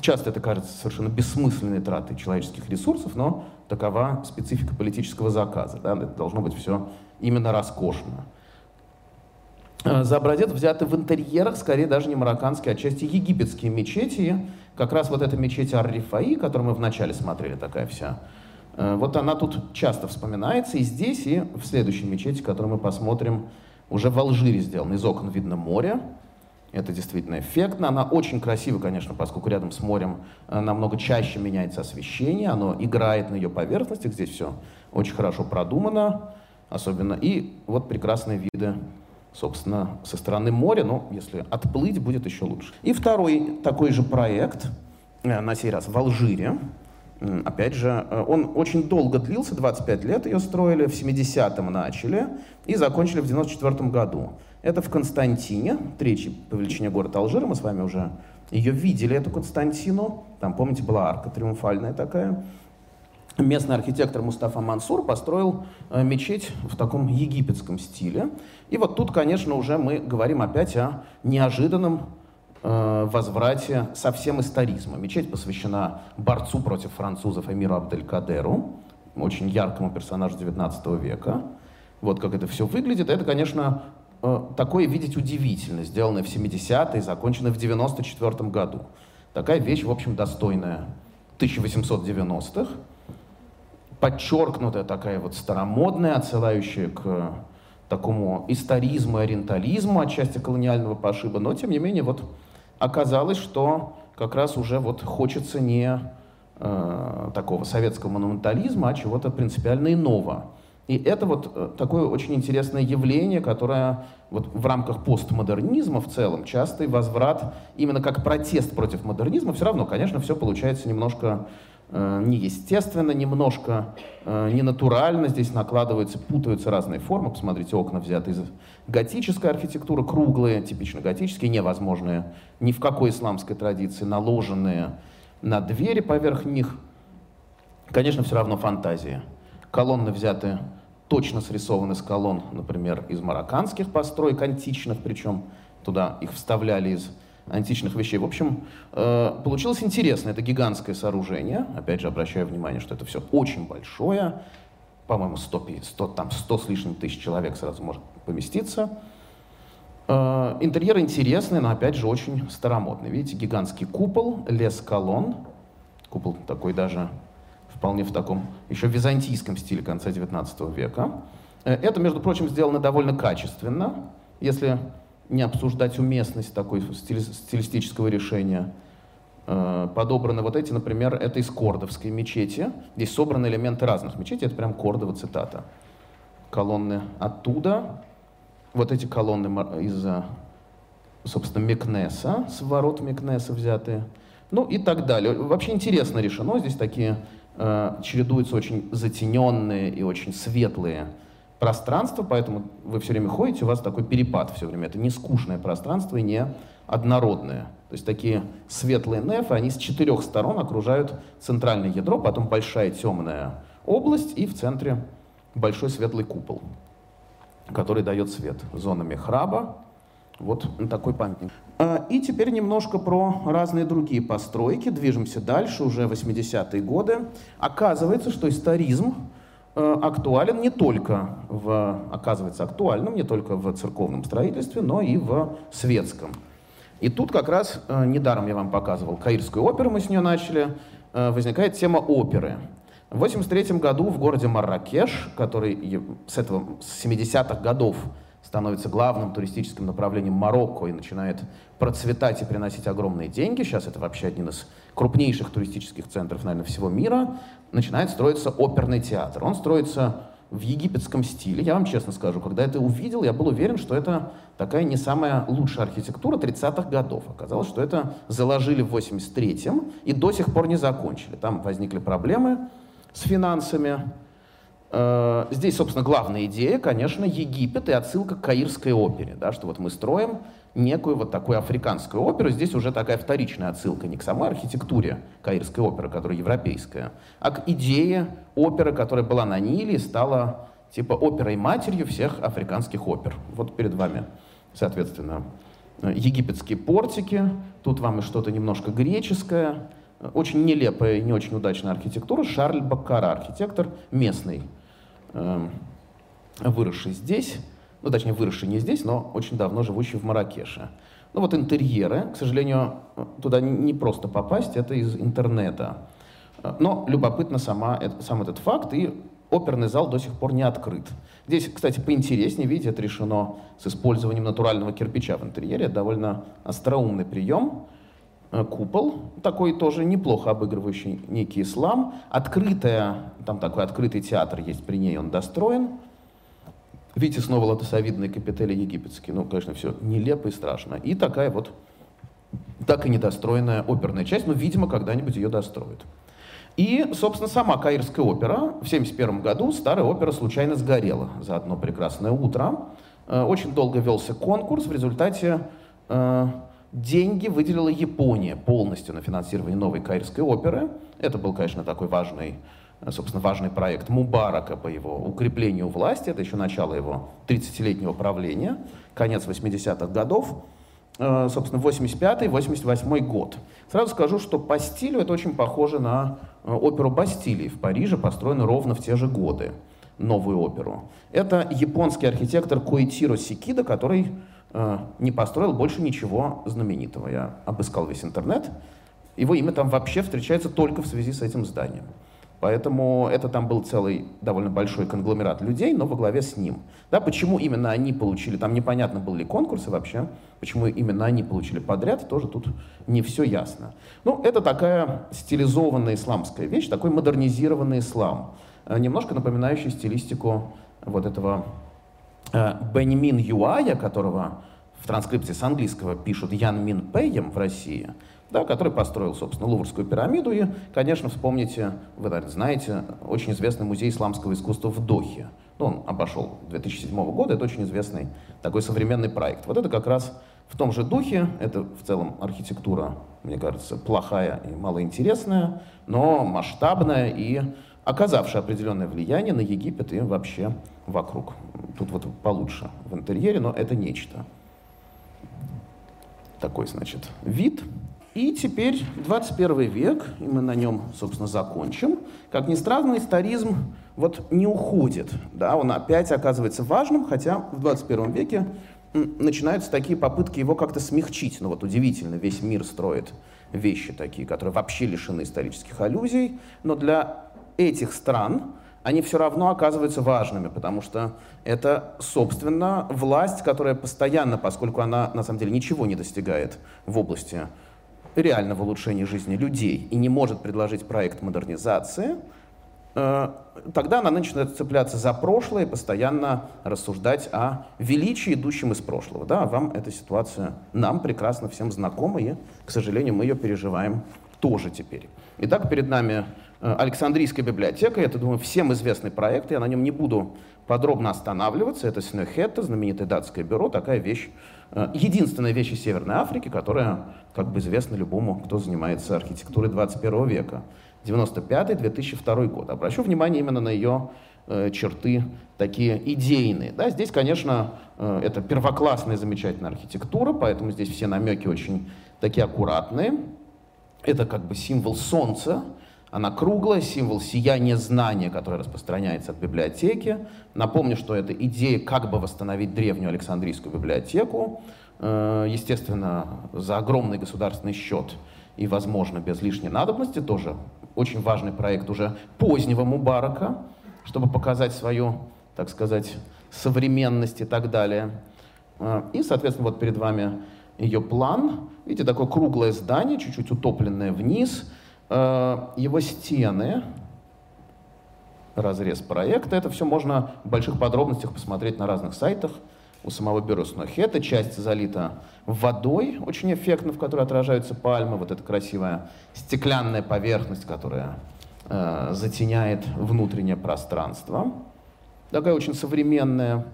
Часто это кажется совершенно бессмысленной тратой человеческих ресурсов, но такова специфика политического заказа. Да? Это должно быть все именно роскошно. Э, за образец взяты в интерьерах, скорее даже не марокканские, а части египетские мечети. Как раз вот эта мечеть Ар-Рифаи, которую мы вначале смотрели, такая вся, э, вот она тут часто вспоминается и здесь, и в следующей мечети, которую мы посмотрим, уже в Алжире сделана. Из окон видно море. Это действительно эффектно. Она очень красива, конечно, поскольку рядом с морем э, намного чаще меняется освещение. Оно играет на ее поверхностях. Здесь все очень хорошо продумано. Особенно. И вот прекрасные виды собственно, со стороны моря, но если отплыть, будет еще лучше. И второй такой же проект, э, на сей раз в Алжире, Опять же, э, он очень долго длился, 25 лет ее строили, в 70-м начали и закончили в 94 году. Это в Константине, третий по величине город Алжира, мы с вами уже ее видели, эту Константину. Там, помните, была арка триумфальная такая местный архитектор Мустафа Мансур построил э, мечеть в таком египетском стиле. И вот тут, конечно, уже мы говорим опять о неожиданном э, возврате совсем историзма. Мечеть посвящена борцу против французов Эмиру Абделькадеру, очень яркому персонажу XIX века. Вот как это все выглядит. Это, конечно, э, такое видеть удивительно, сделанное в 70-е, законченное в 94 году. Такая вещь, в общем, достойная 1890-х подчеркнутая такая вот старомодная, отсылающая к такому историзму, ориентализму, отчасти колониального пошиба, но тем не менее вот оказалось, что как раз уже вот хочется не э, такого советского монументализма, а чего-то принципиально иного. И это вот э, такое очень интересное явление, которое вот в рамках постмодернизма в целом частый возврат именно как протест против модернизма, все равно, конечно, все получается немножко неестественно, немножко э, ненатурально. Здесь накладываются, путаются разные формы. Посмотрите, окна взяты из готической архитектуры, круглые, типично готические, невозможные ни в какой исламской традиции, наложенные на двери поверх них. Конечно, все равно фантазия. Колонны взяты точно срисованы с колонн, например, из марокканских построек, античных, причем туда их вставляли из античных вещей. В общем, э, получилось интересно. Это гигантское сооружение. Опять же, обращаю внимание, что это все очень большое. По-моему, 100, 100, там 100 с лишним тысяч человек сразу может поместиться. Э, интерьер интересный, но, опять же, очень старомодный. Видите, гигантский купол, лес колонн. Купол такой даже вполне в таком еще византийском стиле конца XIX века. Э, это, между прочим, сделано довольно качественно. Если не обсуждать уместность такой стили, стилистического решения. Э, подобраны вот эти, например, это из Кордовской мечети. Здесь собраны элементы разных мечетей, это прям Кордова цитата. Колонны оттуда, вот эти колонны из, собственно, Мекнеса, с ворот Мекнеса взятые, ну и так далее. Вообще интересно решено, здесь такие э, чередуются очень затененные и очень светлые пространство, поэтому вы все время ходите, у вас такой перепад все время. Это не скучное пространство и не однородное. То есть такие светлые нефы, они с четырех сторон окружают центральное ядро, потом большая темная область и в центре большой светлый купол, который дает свет. Зона мехраба, вот такой памятник. А, и теперь немножко про разные другие постройки. Движемся дальше, уже 80-е годы. Оказывается, что историзм актуален не только в, оказывается актуальным не только в церковном строительстве, но и в светском. И тут как раз, э, недаром я вам показывал Каирскую оперу, мы с нее начали, э, возникает тема оперы. В 1983 году в городе Марракеш, который с этого с 70-х годов становится главным туристическим направлением Марокко и начинает процветать и приносить огромные деньги, сейчас это вообще один из крупнейших туристических центров, наверное, всего мира, начинает строиться оперный театр. Он строится в египетском стиле. Я вам честно скажу, когда это увидел, я был уверен, что это такая не самая лучшая архитектура 30-х годов. Оказалось, что это заложили в 83-м и до сих пор не закончили. Там возникли проблемы с финансами. Э, здесь, собственно, главная идея, конечно, Египет и отсылка к Каирской опере, да, что вот мы строим некую вот такую африканскую оперу. Здесь уже такая вторичная отсылка не к самой архитектуре Каирской оперы, которая европейская, а к идее оперы, которая была на Ниле и стала типа оперой-матерью всех африканских опер. Вот перед вами, соответственно, египетские портики, тут вам и что-то немножко греческое, очень нелепая и не очень удачная архитектура. Шарль Баккара, архитектор местный, эм, выросший здесь, ну, точнее, выросший не здесь, но очень давно живущий в Маракеше. Ну, вот интерьеры, к сожалению, туда не просто попасть, это из интернета. Но любопытно сама, сам этот факт, и оперный зал до сих пор не открыт. Здесь, кстати, поинтереснее, видите, это решено с использованием натурального кирпича в интерьере. Это довольно остроумный прием. Э, купол, такой тоже неплохо обыгрывающий некий ислам. Открытая, там такой открытый театр есть при ней, он достроен. Видите, снова лотосовидные капители египетские. Ну, конечно, все нелепо и страшно. И такая вот, так и недостроенная оперная часть, но, видимо, когда-нибудь ее достроят. И, собственно, сама Каирская опера в 1971 году, старая опера случайно сгорела за одно прекрасное утро. Э, очень долго велся конкурс, в результате э, деньги выделила Япония полностью на финансирование новой Каирской оперы. Это был, конечно, такой важный, собственно, важный проект Мубарака по его укреплению власти. Это еще начало его 30-летнего правления, конец 80-х годов. Э, собственно, 85-88 год. Сразу скажу, что по стилю это очень похоже на э, оперу Бастилии в Париже, построенную ровно в те же годы, новую оперу. Это японский архитектор Коитиро Сикида, который Э, не построил больше ничего знаменитого. Я обыскал весь интернет. Его имя там вообще встречается только в связи с этим зданием. Поэтому это там был целый довольно большой конгломерат людей, но во главе с ним. Да, почему именно они получили, там непонятно, был ли конкурс вообще, почему именно они получили подряд, тоже тут не все ясно. Ну, это такая стилизованная исламская вещь, такой модернизированный ислам, э, немножко напоминающий стилистику вот этого Э, Бенемин Юая, которого в транскрипции с английского пишут Ян Мин Пэем в России, да, который построил, собственно, Луврскую пирамиду. И, конечно, вспомните, вы наверное, знаете, очень известный музей исламского искусства в Дохе. Ну, он обошел 2007 года, это очень известный такой современный проект. Вот это как раз в том же духе, это в целом архитектура, мне кажется, плохая и малоинтересная, но масштабная и оказавшая определенное влияние на Египет и вообще вокруг. Тут вот получше в интерьере, но это нечто. Такой, значит, вид. И теперь 21 век, и мы на нем, собственно, закончим. Как ни странно, историзм вот не уходит. Да, он опять оказывается важным, хотя в 21 веке начинаются такие попытки его как-то смягчить. Ну вот удивительно, весь мир строит вещи такие, которые вообще лишены исторических аллюзий, но для этих стран они все равно оказываются важными, потому что это, собственно, власть, которая постоянно, поскольку она на самом деле ничего не достигает в области реального улучшения жизни людей и не может предложить проект модернизации, э, тогда она начинает цепляться за прошлое и постоянно рассуждать о величии, идущем из прошлого. Да, вам эта ситуация, нам прекрасно всем знакома, и, к сожалению, мы ее переживаем тоже теперь. Итак, перед нами Э, Александрийская библиотека, это, думаю, всем известный проект, я на нем не буду подробно останавливаться. Это Снехетта, знаменитое датское бюро, такая вещь, единственная вещь из Северной Африки, которая, как бы известна любому, кто занимается архитектурой 21 века. 95-2002 год. Обращу внимание именно на ее э, черты такие идейные. Да, здесь, конечно, э, это первоклассная замечательная архитектура, поэтому здесь все намеки очень такие аккуратные. Это как бы символ солнца, Она круглая, символ сияния знания, которое распространяется от библиотеки. Напомню, что это идея как бы восстановить древнюю Александрийскую библиотеку, э, естественно, за огромный государственный счет и, возможно, без лишней надобности, тоже очень важный проект уже позднего Мубарака, чтобы показать свою, так сказать, современность и так далее. Э, и, соответственно, вот перед вами ее план. Видите, такое круглое здание, чуть-чуть утопленное вниз. Э, его стены, разрез проекта. Это все можно в больших подробностях посмотреть на разных сайтах у самого бюро Снохета. Часть залита водой, очень эффектно, в которой отражаются пальмы. Вот эта красивая стеклянная поверхность, которая э, затеняет внутреннее пространство. Такая очень современная.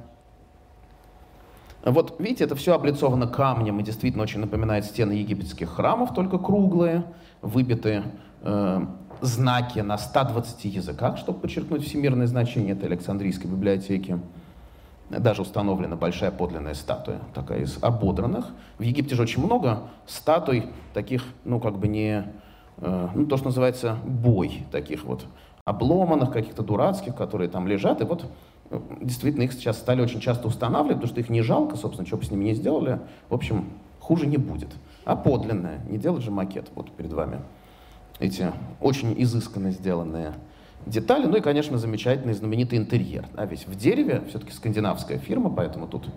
Вот видите, это все облицовано камнем и действительно очень напоминает стены египетских храмов, только круглые, выбиты э, знаки на 120 языках, чтобы подчеркнуть всемирное значение этой Александрийской библиотеки. Даже установлена большая подлинная статуя, такая из ободранных. В Египте же очень много статуй таких, ну, как бы не, э, ну, то, что называется бой, таких вот обломанных, каких-то дурацких, которые там лежат. И вот действительно их сейчас стали очень часто устанавливать, потому что их не жалко, собственно, что бы с ними не сделали, в общем, хуже не будет. А подлинное, не делать же макет, вот перед вами эти очень изысканно сделанные детали, ну и, конечно, замечательный знаменитый интерьер, да, весь в дереве, все-таки скандинавская фирма, поэтому тут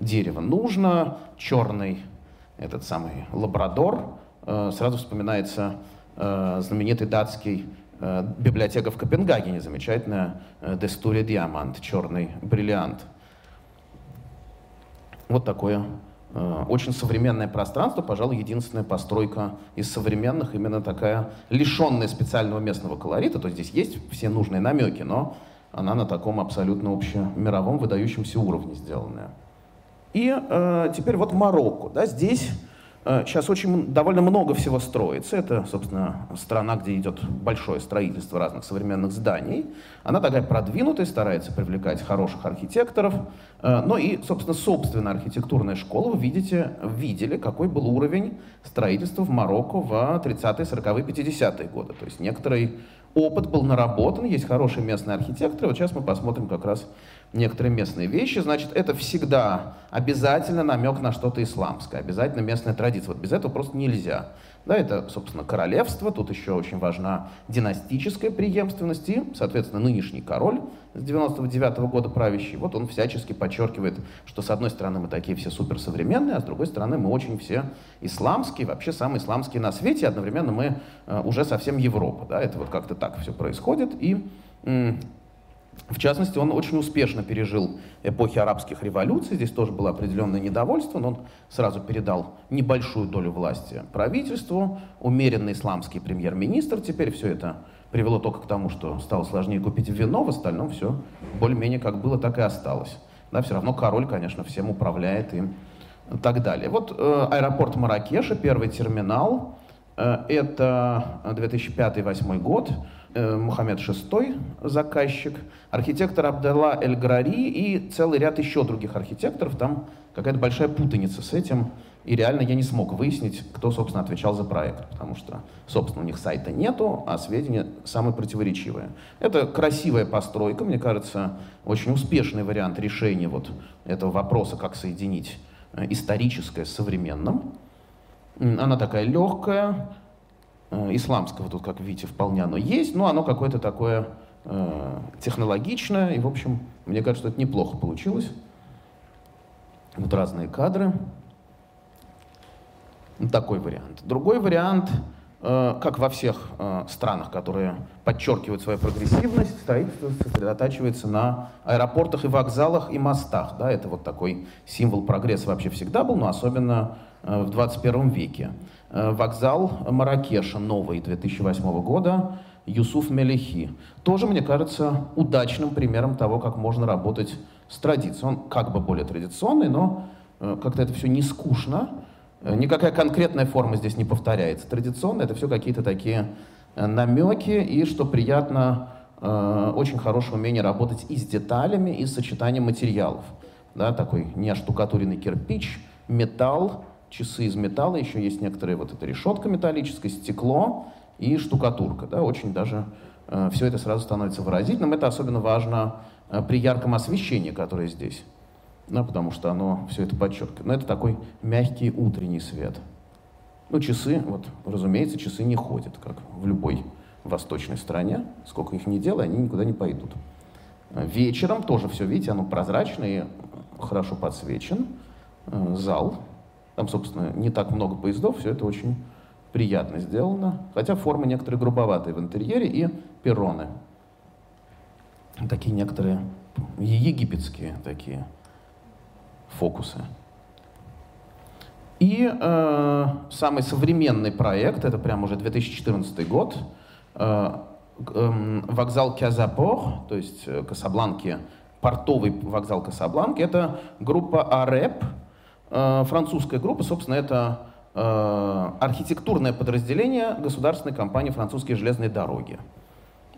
дерево нужно, черный этот самый лабрадор, э, сразу вспоминается э, знаменитый датский Э, библиотека в Копенгагене замечательная, Дестуре Диамант, черный бриллиант. Вот такое очень современное пространство, пожалуй, единственная постройка из современных, именно такая лишенная специального местного колорита, то здесь есть все нужные намеки, но она на таком абсолютно общемировом выдающемся уровне сделанная. И э, теперь вот Марокко. Да, здесь Сейчас э, очень довольно много всего строится. Это, собственно, страна, где идет большое строительство разных современных зданий. Она такая продвинутая, старается привлекать хороших архитекторов. Э, но и, собственно, собственная архитектурная школа, вы видите, видели, какой был уровень строительства в Марокко в 30-е, 40-е, 50-е годы. То есть некоторый опыт был наработан, есть хорошие местные архитекторы. Вот сейчас мы посмотрим как раз некоторые местные вещи, значит, это всегда обязательно намек на что-то исламское, обязательно местная традиция. Вот без этого просто нельзя. Да, это, собственно, королевство, тут еще очень важна династическая преемственность, и, соответственно, нынешний король с 99 -го года правящий, вот он всячески подчеркивает, что с одной стороны мы такие все суперсовременные, а с другой стороны мы очень все исламские, вообще самые исламские на свете, одновременно мы э, уже совсем Европа, да, это вот как-то так все происходит, и в частности, он очень успешно пережил эпохи арабских революций. Здесь тоже было определенное недовольство, но он сразу передал небольшую долю власти правительству. Умеренный исламский премьер-министр. Теперь все это привело только к тому, что стало сложнее купить вино. В остальном все более-менее как было, так и осталось. Да, все равно король, конечно, всем управляет и так далее. Вот э, аэропорт Маракеша, первый терминал. Э, это 2005-2008 год. Э, Мухаммед VI заказчик, архитектор Абдалла Эль-Грари и целый ряд еще других архитекторов. Там какая-то большая путаница с этим. И реально я не смог выяснить, кто, собственно, отвечал за проект, потому что, собственно, у них сайта нету, а сведения самые противоречивые. Это красивая постройка, мне кажется, очень успешный вариант решения вот этого вопроса, как соединить э, историческое с современным. Она такая легкая, исламского тут, как видите, вполне оно есть, но оно какое-то такое э, технологичное, и, в общем, мне кажется, это неплохо получилось. Вот разные кадры. Такой вариант. Другой вариант, э, как во всех э, странах, которые подчеркивают свою прогрессивность, строительство сосредотачивается на аэропортах и вокзалах и мостах. Да, это вот такой символ прогресса вообще всегда был, но особенно э, в 21 веке. Э, вокзал Маракеша, новый, 2008 года, Юсуф Мелихи. Тоже, мне кажется, удачным примером того, как можно работать с традицией. Он как бы более традиционный, но э, как-то это все не скучно. Э, никакая конкретная форма здесь не повторяется. Традиционно это все какие-то такие намеки, и, что приятно, очень хорошее умение работать и с деталями, и с сочетанием материалов. Да, такой неоштукатуренный кирпич, металл, часы из металла, еще есть некоторые вот эта решетка металлическая, стекло и штукатурка. Да, очень даже э, все это сразу становится выразительным. Это особенно важно э, при ярком освещении, которое здесь. Да, потому что оно все это подчеркивает. Но это такой мягкий утренний свет. Ну, часы, вот, разумеется, часы не ходят, как в любой восточной стране. Сколько их не делай, они никуда не пойдут. Вечером тоже все, видите, оно прозрачное и хорошо подсвечен. Э, зал. Там, собственно, не так много поездов, все это очень приятно сделано. Хотя формы некоторые грубоватые в интерьере и перроны. Такие некоторые египетские такие фокусы. И э, самый современный проект, это прям уже 2014 год, э, э, вокзал Кязапор, то есть э, Касабланки, портовый вокзал Касабланки, это группа АРЭП, французская группа, собственно, это э, архитектурное подразделение государственной компании «Французские железные дороги».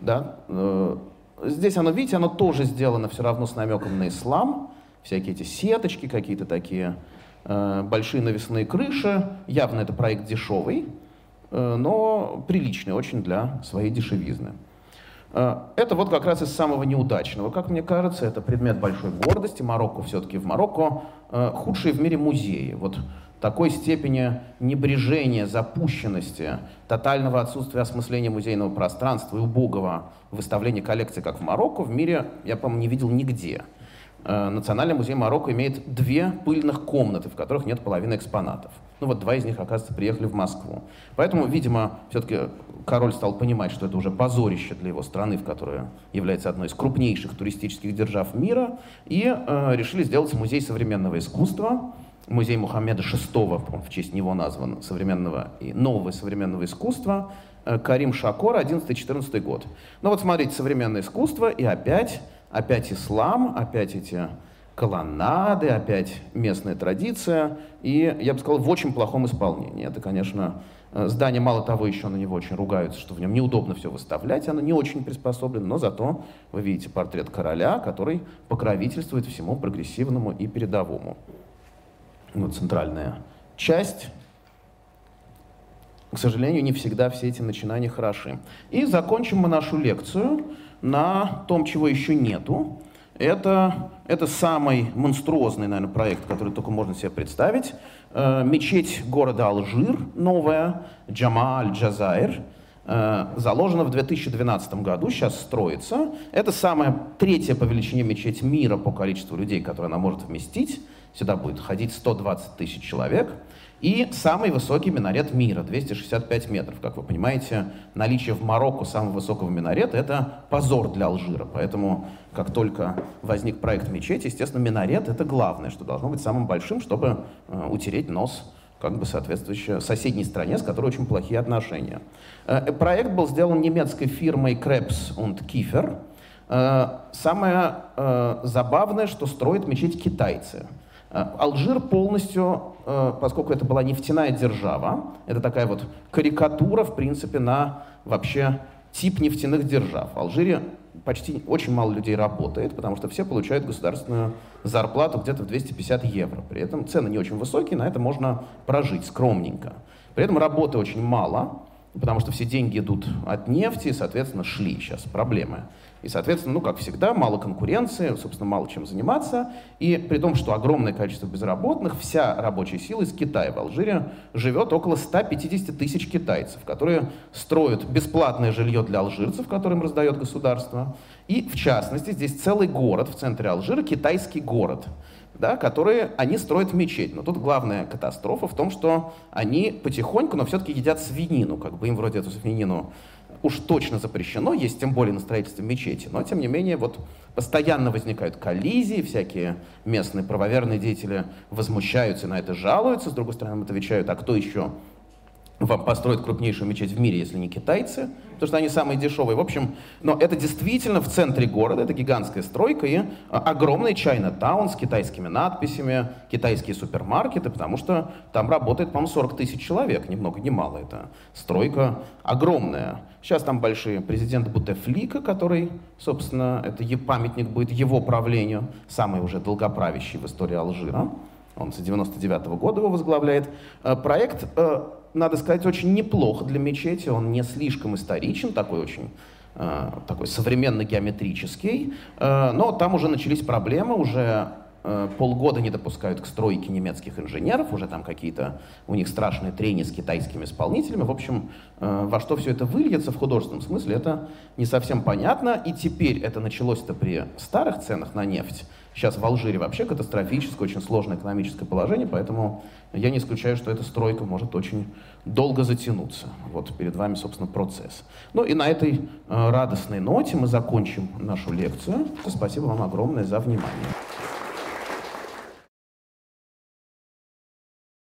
Да? Э, здесь оно, видите, оно тоже сделано все равно с намеком на ислам, всякие эти сеточки какие-то такие, э, большие навесные крыши. Явно это проект дешевый, э, но приличный очень для своей дешевизны. Э, это вот как раз из самого неудачного, как мне кажется, это предмет большой гордости. Марокко все-таки в Марокко худшие в мире музеи. Вот такой степени небрежения, запущенности, тотального отсутствия осмысления музейного пространства и убогого выставления коллекций, как в Марокко, в мире, я, по-моему, не видел нигде. Э, Национальный музей Марокко имеет две пыльных комнаты, в которых нет половины экспонатов. Ну вот два из них, оказывается, приехали в Москву. Поэтому, видимо, все-таки король стал понимать, что это уже позорище для его страны, в которой является одной из крупнейших туристических держав мира, и э, решили сделать музей современного искусства, музей Мухаммеда VI, в честь него назван, современного и нового современного искусства, э, Карим Шакор, 11-14 год. Ну вот смотрите, современное искусство, и опять Опять ислам, опять эти колоннады, опять местная традиция, и, я бы сказал, в очень плохом исполнении. Это, конечно, здание, мало того, еще на него очень ругаются, что в нем неудобно все выставлять, оно не очень приспособлено, но зато вы видите портрет короля, который покровительствует всему прогрессивному и передовому. Вот центральная часть. К сожалению, не всегда все эти начинания хороши. И закончим мы нашу лекцию на том, чего еще нету. Это, это самый монструозный, наверное, проект, который только можно себе представить. Э, мечеть города Алжир, новая, Джама Аль-Джазайр, э, заложена в 2012 году, сейчас строится. Это самая третья по величине мечеть мира по количеству людей, которые она может вместить. Сюда будет ходить 120 тысяч человек. И самый высокий минарет мира, 265 метров. Как вы понимаете, наличие в Марокко самого высокого минарета – это позор для Алжира. Поэтому, как только возник проект мечети, естественно, минарет – это главное, что должно быть самым большим, чтобы э, утереть нос как бы соответствующей соседней стране, с которой очень плохие отношения. Э, проект был сделан немецкой фирмой Krebs und Kiefer. Э, самое э, забавное, что строят мечеть китайцы – Э, Алжир полностью, э, поскольку это была нефтяная держава, это такая вот карикатура, в принципе, на вообще тип нефтяных держав. В Алжире почти очень мало людей работает, потому что все получают государственную зарплату где-то в 250 евро. При этом цены не очень высокие, на это можно прожить скромненько. При этом работы очень мало, потому что все деньги идут от нефти, соответственно, шли сейчас проблемы. И, соответственно, ну, как всегда, мало конкуренции, собственно, мало чем заниматься. И при том, что огромное количество безработных, вся рабочая сила из Китая в Алжире живет около 150 тысяч китайцев, которые строят бесплатное жилье для алжирцев, которым раздает государство. И, в частности, здесь целый город в центре Алжира, китайский город, да, которые они строят мечеть. Но тут главная катастрофа в том, что они потихоньку, но все-таки едят свинину, как бы им вроде эту свинину уж точно запрещено, есть тем более на строительстве мечети, но тем не менее вот постоянно возникают коллизии, всякие местные правоверные деятели возмущаются на это жалуются, с другой стороны отвечают, а кто еще вам построит крупнейшую мечеть в мире, если не китайцы, потому что они самые дешевые. В общем, но это действительно в центре города, это гигантская стройка и а, огромный Чайна-таун с китайскими надписями, китайские супермаркеты, потому что там работает, по-моему, 40 тысяч человек, ни много ни мало. Это стройка огромная. Сейчас там большие президент Бутефлика, который, собственно, это памятник будет его правлению, самый уже долгоправящий в истории Алжира. Он с 99 -го года его возглавляет. Э, проект, э, надо сказать, очень неплох для мечети. Он не слишком историчен, такой очень э, такой современно-геометрический. Но там уже начались проблемы, уже полгода не допускают к стройке немецких инженеров, уже там какие-то у них страшные трения с китайскими исполнителями. В общем, во что все это выльется в художественном смысле, это не совсем понятно. И теперь это началось-то при старых ценах на нефть. Сейчас в Алжире вообще катастрофическое, очень сложное экономическое положение, поэтому я не исключаю, что эта стройка может очень долго затянуться. Вот перед вами, собственно, процесс. Ну и на этой э, радостной ноте мы закончим нашу лекцию. Спасибо вам огромное за внимание.